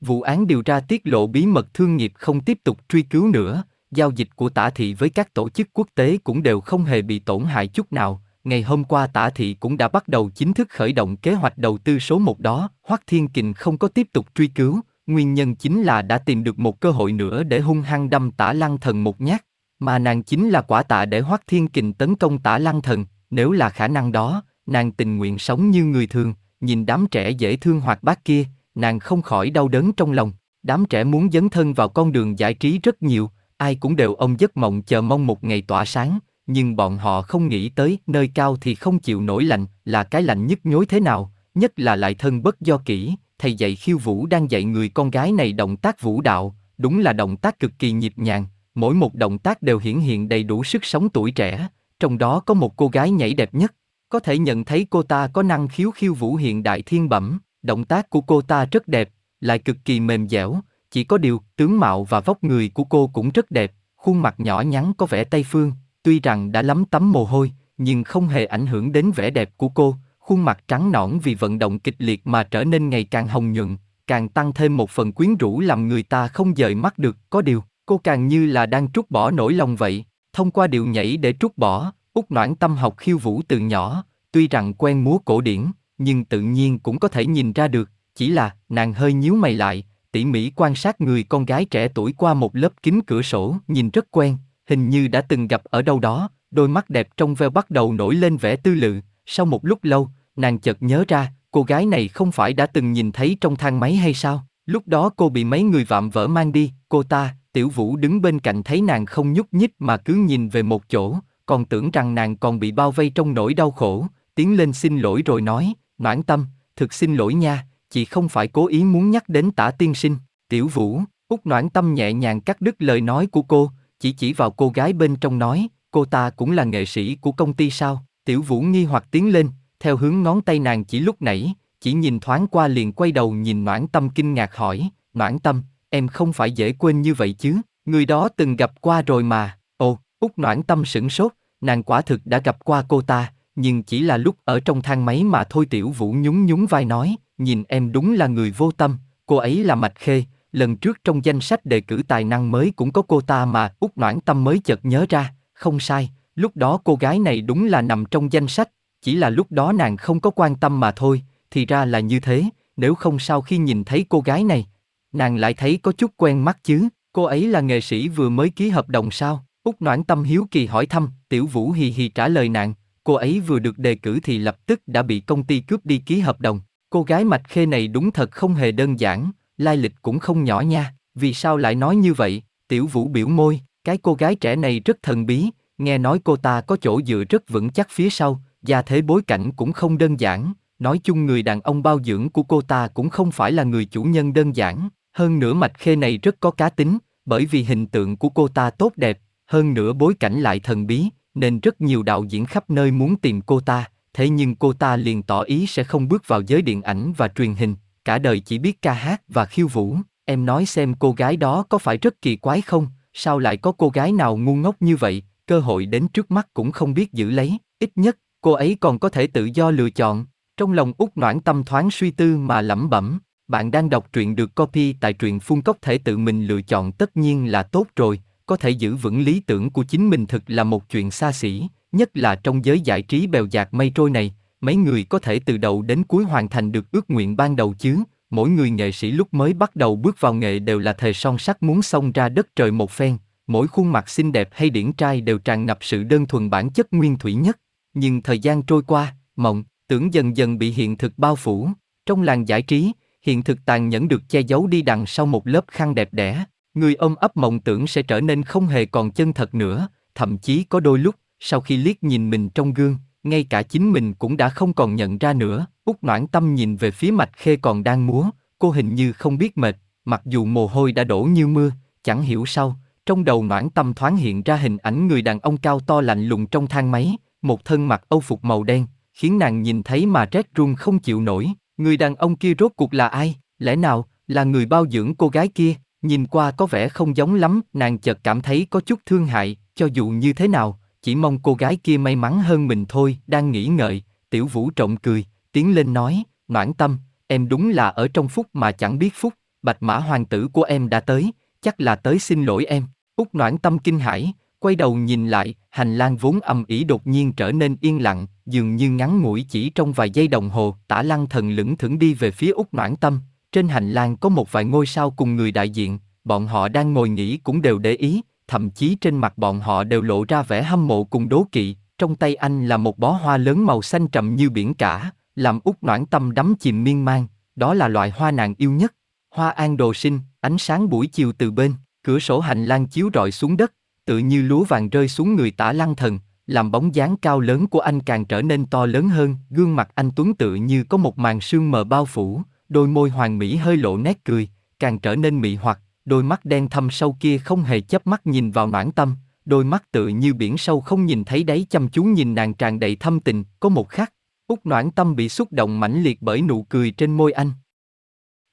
Vụ án điều tra tiết lộ bí mật thương nghiệp không tiếp tục truy cứu nữa, giao dịch của tả thị với các tổ chức quốc tế cũng đều không hề bị tổn hại chút nào. Ngày hôm qua tả thị cũng đã bắt đầu chính thức khởi động kế hoạch đầu tư số một đó, Hoắc Thiên Kình không có tiếp tục truy cứu, nguyên nhân chính là đã tìm được một cơ hội nữa để hung hăng đâm tả lăng thần một nhát, mà nàng chính là quả tạ để hoác Thiên Kình tấn công tả lăng thần, nếu là khả năng đó, nàng tình nguyện sống như người thường, nhìn đám trẻ dễ thương hoạt bát kia, nàng không khỏi đau đớn trong lòng. Đám trẻ muốn dấn thân vào con đường giải trí rất nhiều, ai cũng đều ông giấc mộng chờ mong một ngày tỏa sáng, nhưng bọn họ không nghĩ tới nơi cao thì không chịu nổi lạnh, là cái lạnh nhức nhối thế nào, nhất là lại thân bất do kỹ, thầy dạy khiêu vũ đang dạy người con gái này động tác vũ đạo, đúng là động tác cực kỳ nhịp nhàng, mỗi một động tác đều hiển hiện đầy đủ sức sống tuổi trẻ, trong đó có một cô gái nhảy đẹp nhất, có thể nhận thấy cô ta có năng khiếu khiêu vũ hiện đại thiên bẩm, động tác của cô ta rất đẹp, lại cực kỳ mềm dẻo, chỉ có điều tướng mạo và vóc người của cô cũng rất đẹp, khuôn mặt nhỏ nhắn có vẻ Tây phương, tuy rằng đã lắm tấm mồ hôi, nhưng không hề ảnh hưởng đến vẻ đẹp của cô, khuôn mặt trắng nõn vì vận động kịch liệt mà trở nên ngày càng hồng nhuận, càng tăng thêm một phần quyến rũ làm người ta không dời mắt được, có điều, cô càng như là đang trút bỏ nỗi lòng vậy, thông qua điệu nhảy để trút bỏ, út noãn tâm học khiêu vũ từ nhỏ, tuy rằng quen múa cổ điển, nhưng tự nhiên cũng có thể nhìn ra được, chỉ là nàng hơi nhíu mày lại, tỉ mỉ quan sát người con gái trẻ tuổi qua một lớp kính cửa sổ, nhìn rất quen, hình như đã từng gặp ở đâu đó, đôi mắt đẹp trong veo bắt đầu nổi lên vẻ tư lự, sau một lúc lâu, nàng chợt nhớ ra, cô gái này không phải đã từng nhìn thấy trong thang máy hay sao? Lúc đó cô bị mấy người vạm vỡ mang đi, cô ta, Tiểu Vũ đứng bên cạnh thấy nàng không nhúc nhích mà cứ nhìn về một chỗ, còn tưởng rằng nàng còn bị bao vây trong nỗi đau khổ, tiến lên xin lỗi rồi nói, noãn tâm, thực xin lỗi nha, chị không phải cố ý muốn nhắc đến tả tiên sinh, Tiểu Vũ, út noãn tâm nhẹ nhàng cắt đứt lời nói của cô, chỉ chỉ vào cô gái bên trong nói, cô ta cũng là nghệ sĩ của công ty sao, Tiểu Vũ nghi hoặc tiến lên, theo hướng ngón tay nàng chỉ lúc nãy, chỉ nhìn thoáng qua liền quay đầu nhìn Noãn Tâm kinh ngạc hỏi, Noãn Tâm, em không phải dễ quên như vậy chứ, người đó từng gặp qua rồi mà, ồ, út Noãn Tâm sửng sốt, nàng quả thực đã gặp qua cô ta, nhưng chỉ là lúc ở trong thang máy mà thôi Tiểu Vũ nhún nhún vai nói, nhìn em đúng là người vô tâm, cô ấy là Mạch Khê, lần trước trong danh sách đề cử tài năng mới cũng có cô ta mà. Út Noãn Tâm mới chợt nhớ ra, không sai, lúc đó cô gái này đúng là nằm trong danh sách, chỉ là lúc đó nàng không có quan tâm mà thôi, thì ra là như thế, nếu không sao khi nhìn thấy cô gái này, nàng lại thấy có chút quen mắt chứ, cô ấy là nghệ sĩ vừa mới ký hợp đồng sao? Úc Noãn Tâm hiếu kỳ hỏi thăm, Tiểu Vũ hì hì trả lời nàng, cô ấy vừa được đề cử thì lập tức đã bị công ty cướp đi ký hợp đồng. Cô gái mạch khê này đúng thật không hề đơn giản, lai lịch cũng không nhỏ nha, vì sao lại nói như vậy? Tiểu Vũ biểu môi, cái cô gái trẻ này rất thần bí, nghe nói cô ta có chỗ dựa rất vững chắc phía sau, gia thế bối cảnh cũng không đơn giản, nói chung người đàn ông bao dưỡng của cô ta cũng không phải là người chủ nhân đơn giản, hơn nữa mạch khê này rất có cá tính, bởi vì hình tượng của cô ta tốt đẹp, hơn nữa bối cảnh lại thần bí, nên rất nhiều đạo diễn khắp nơi muốn tìm cô ta, thế nhưng cô ta liền tỏ ý sẽ không bước vào giới điện ảnh và truyền hình, cả đời chỉ biết ca hát và khiêu vũ. Em nói xem cô gái đó có phải rất kỳ quái không, sao lại có cô gái nào ngu ngốc như vậy, cơ hội đến trước mắt cũng không biết giữ lấy, ít nhất cô ấy còn có thể tự do lựa chọn. Trong lòng út noãn tâm thoáng suy tư mà lẩm bẩm, bạn đang đọc truyện được copy tại truyện phun cốc thể tự mình lựa chọn tất nhiên là tốt rồi, có thể giữ vững lý tưởng của chính mình thực là một chuyện xa xỉ, nhất là trong giới giải trí bèo dạt mây trôi này, mấy người có thể từ đầu đến cuối hoàn thành được ước nguyện ban đầu chứ, mỗi người nghệ sĩ lúc mới bắt đầu bước vào nghệ đều là thề son sắt muốn xông ra đất trời một phen, mỗi khuôn mặt xinh đẹp hay điển trai đều tràn ngập sự đơn thuần bản chất nguyên thủy nhất. Nhưng thời gian trôi qua, mộng, tưởng dần dần bị hiện thực bao phủ. Trong làng giải trí, hiện thực tàn nhẫn được che giấu đi đằng sau một lớp khăn đẹp đẽ. Người ôm ấp mộng tưởng sẽ trở nên không hề còn chân thật nữa, thậm chí có đôi lúc, sau khi liếc nhìn mình trong gương, ngay cả chính mình cũng đã không còn nhận ra nữa. Út noãn tâm nhìn về phía mạch khê còn đang múa, cô hình như không biết mệt, mặc dù mồ hôi đã đổ như mưa, chẳng hiểu sao, trong đầu noãn tâm thoáng hiện ra hình ảnh người đàn ông cao to lạnh lùng trong thang máy, một thân mặc âu phục màu đen, khiến nàng nhìn thấy mà rét run không chịu nổi. Người đàn ông kia rốt cuộc là ai? Lẽ nào là người bao dưỡng cô gái kia? Nhìn qua có vẻ không giống lắm, nàng chợt cảm thấy có chút thương hại, cho dù như thế nào, chỉ mong cô gái kia may mắn hơn mình thôi. Đang nghĩ ngợi, Tiểu Vũ trọng cười, tiến lên nói, Noãn Tâm, em đúng là ở trong phúc mà chẳng biết phúc, bạch mã hoàng tử của em đã tới, chắc là tới xin lỗi em. Út Noãn Tâm kinh hãi, quay đầu nhìn lại, hành lang vốn ầm ĩ đột nhiên trở nên yên lặng, dường như ngắn ngủi chỉ trong vài giây đồng hồ. Tả Lăng Thần lững thững đi về phía Út Noãn Tâm, trên hành lang có một vài ngôi sao cùng người đại diện, bọn họ đang ngồi nghỉ cũng đều để ý, thậm chí trên mặt bọn họ đều lộ ra vẻ hâm mộ cùng đố kỵ. Trong tay anh là một bó hoa lớn màu xanh trầm như biển cả, làm Út Noãn Tâm đắm chìm miên man. Đó là loại hoa nàng yêu nhất. Hoa an đồ sinh, ánh sáng buổi chiều từ bên, cửa sổ hành lang chiếu rọi xuống đất, tự như lúa vàng rơi xuống người tả lăng thần, làm bóng dáng cao lớn của anh càng trở nên to lớn hơn, gương mặt anh tuấn tự như có một màn sương mờ bao phủ, đôi môi hoàng mỹ hơi lộ nét cười, càng trở nên mị hoặc, đôi mắt đen thâm sâu kia không hề chớp mắt nhìn vào noãn tâm, đôi mắt tự như biển sâu không nhìn thấy đáy chăm chú nhìn nàng tràn đầy thâm tình, có một khắc, út noãn tâm bị xúc động mãnh liệt bởi nụ cười trên môi anh.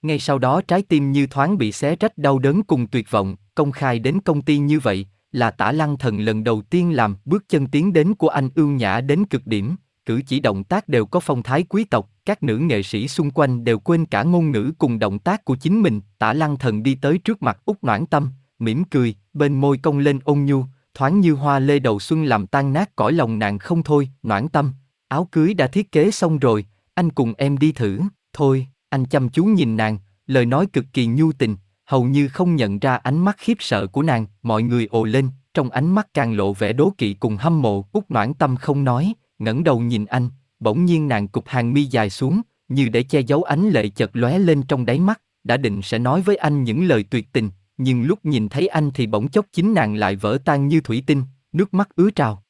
Ngay sau đó trái tim như thoáng bị xé rách đau đớn cùng tuyệt vọng, công khai đến công ty như vậy, là tả lăng thần lần đầu tiên làm bước chân tiến đến của anh ưu nhã đến cực điểm, cử chỉ động tác đều có phong thái quý tộc, các nữ nghệ sĩ xung quanh đều quên cả ngôn ngữ cùng động tác của chính mình, tả lăng thần đi tới trước mặt út noãn tâm, mỉm cười, bên môi cong lên ôn nhu, thoáng như hoa lê đầu xuân làm tan nát cõi lòng nàng không thôi, noãn tâm, áo cưới đã thiết kế xong rồi, anh cùng em đi thử, thôi, anh chăm chú nhìn nàng, lời nói cực kỳ nhu tình, hầu như không nhận ra ánh mắt khiếp sợ của nàng, mọi người ồ lên, trong ánh mắt càng lộ vẻ đố kỵ cùng hâm mộ, út noãn tâm không nói, ngẩng đầu nhìn anh, bỗng nhiên nàng cục hàng mi dài xuống, như để che giấu ánh lệ chợt lóe lên trong đáy mắt, đã định sẽ nói với anh những lời tuyệt tình, nhưng lúc nhìn thấy anh thì bỗng chốc chính nàng lại vỡ tan như thủy tinh, nước mắt ứa trào.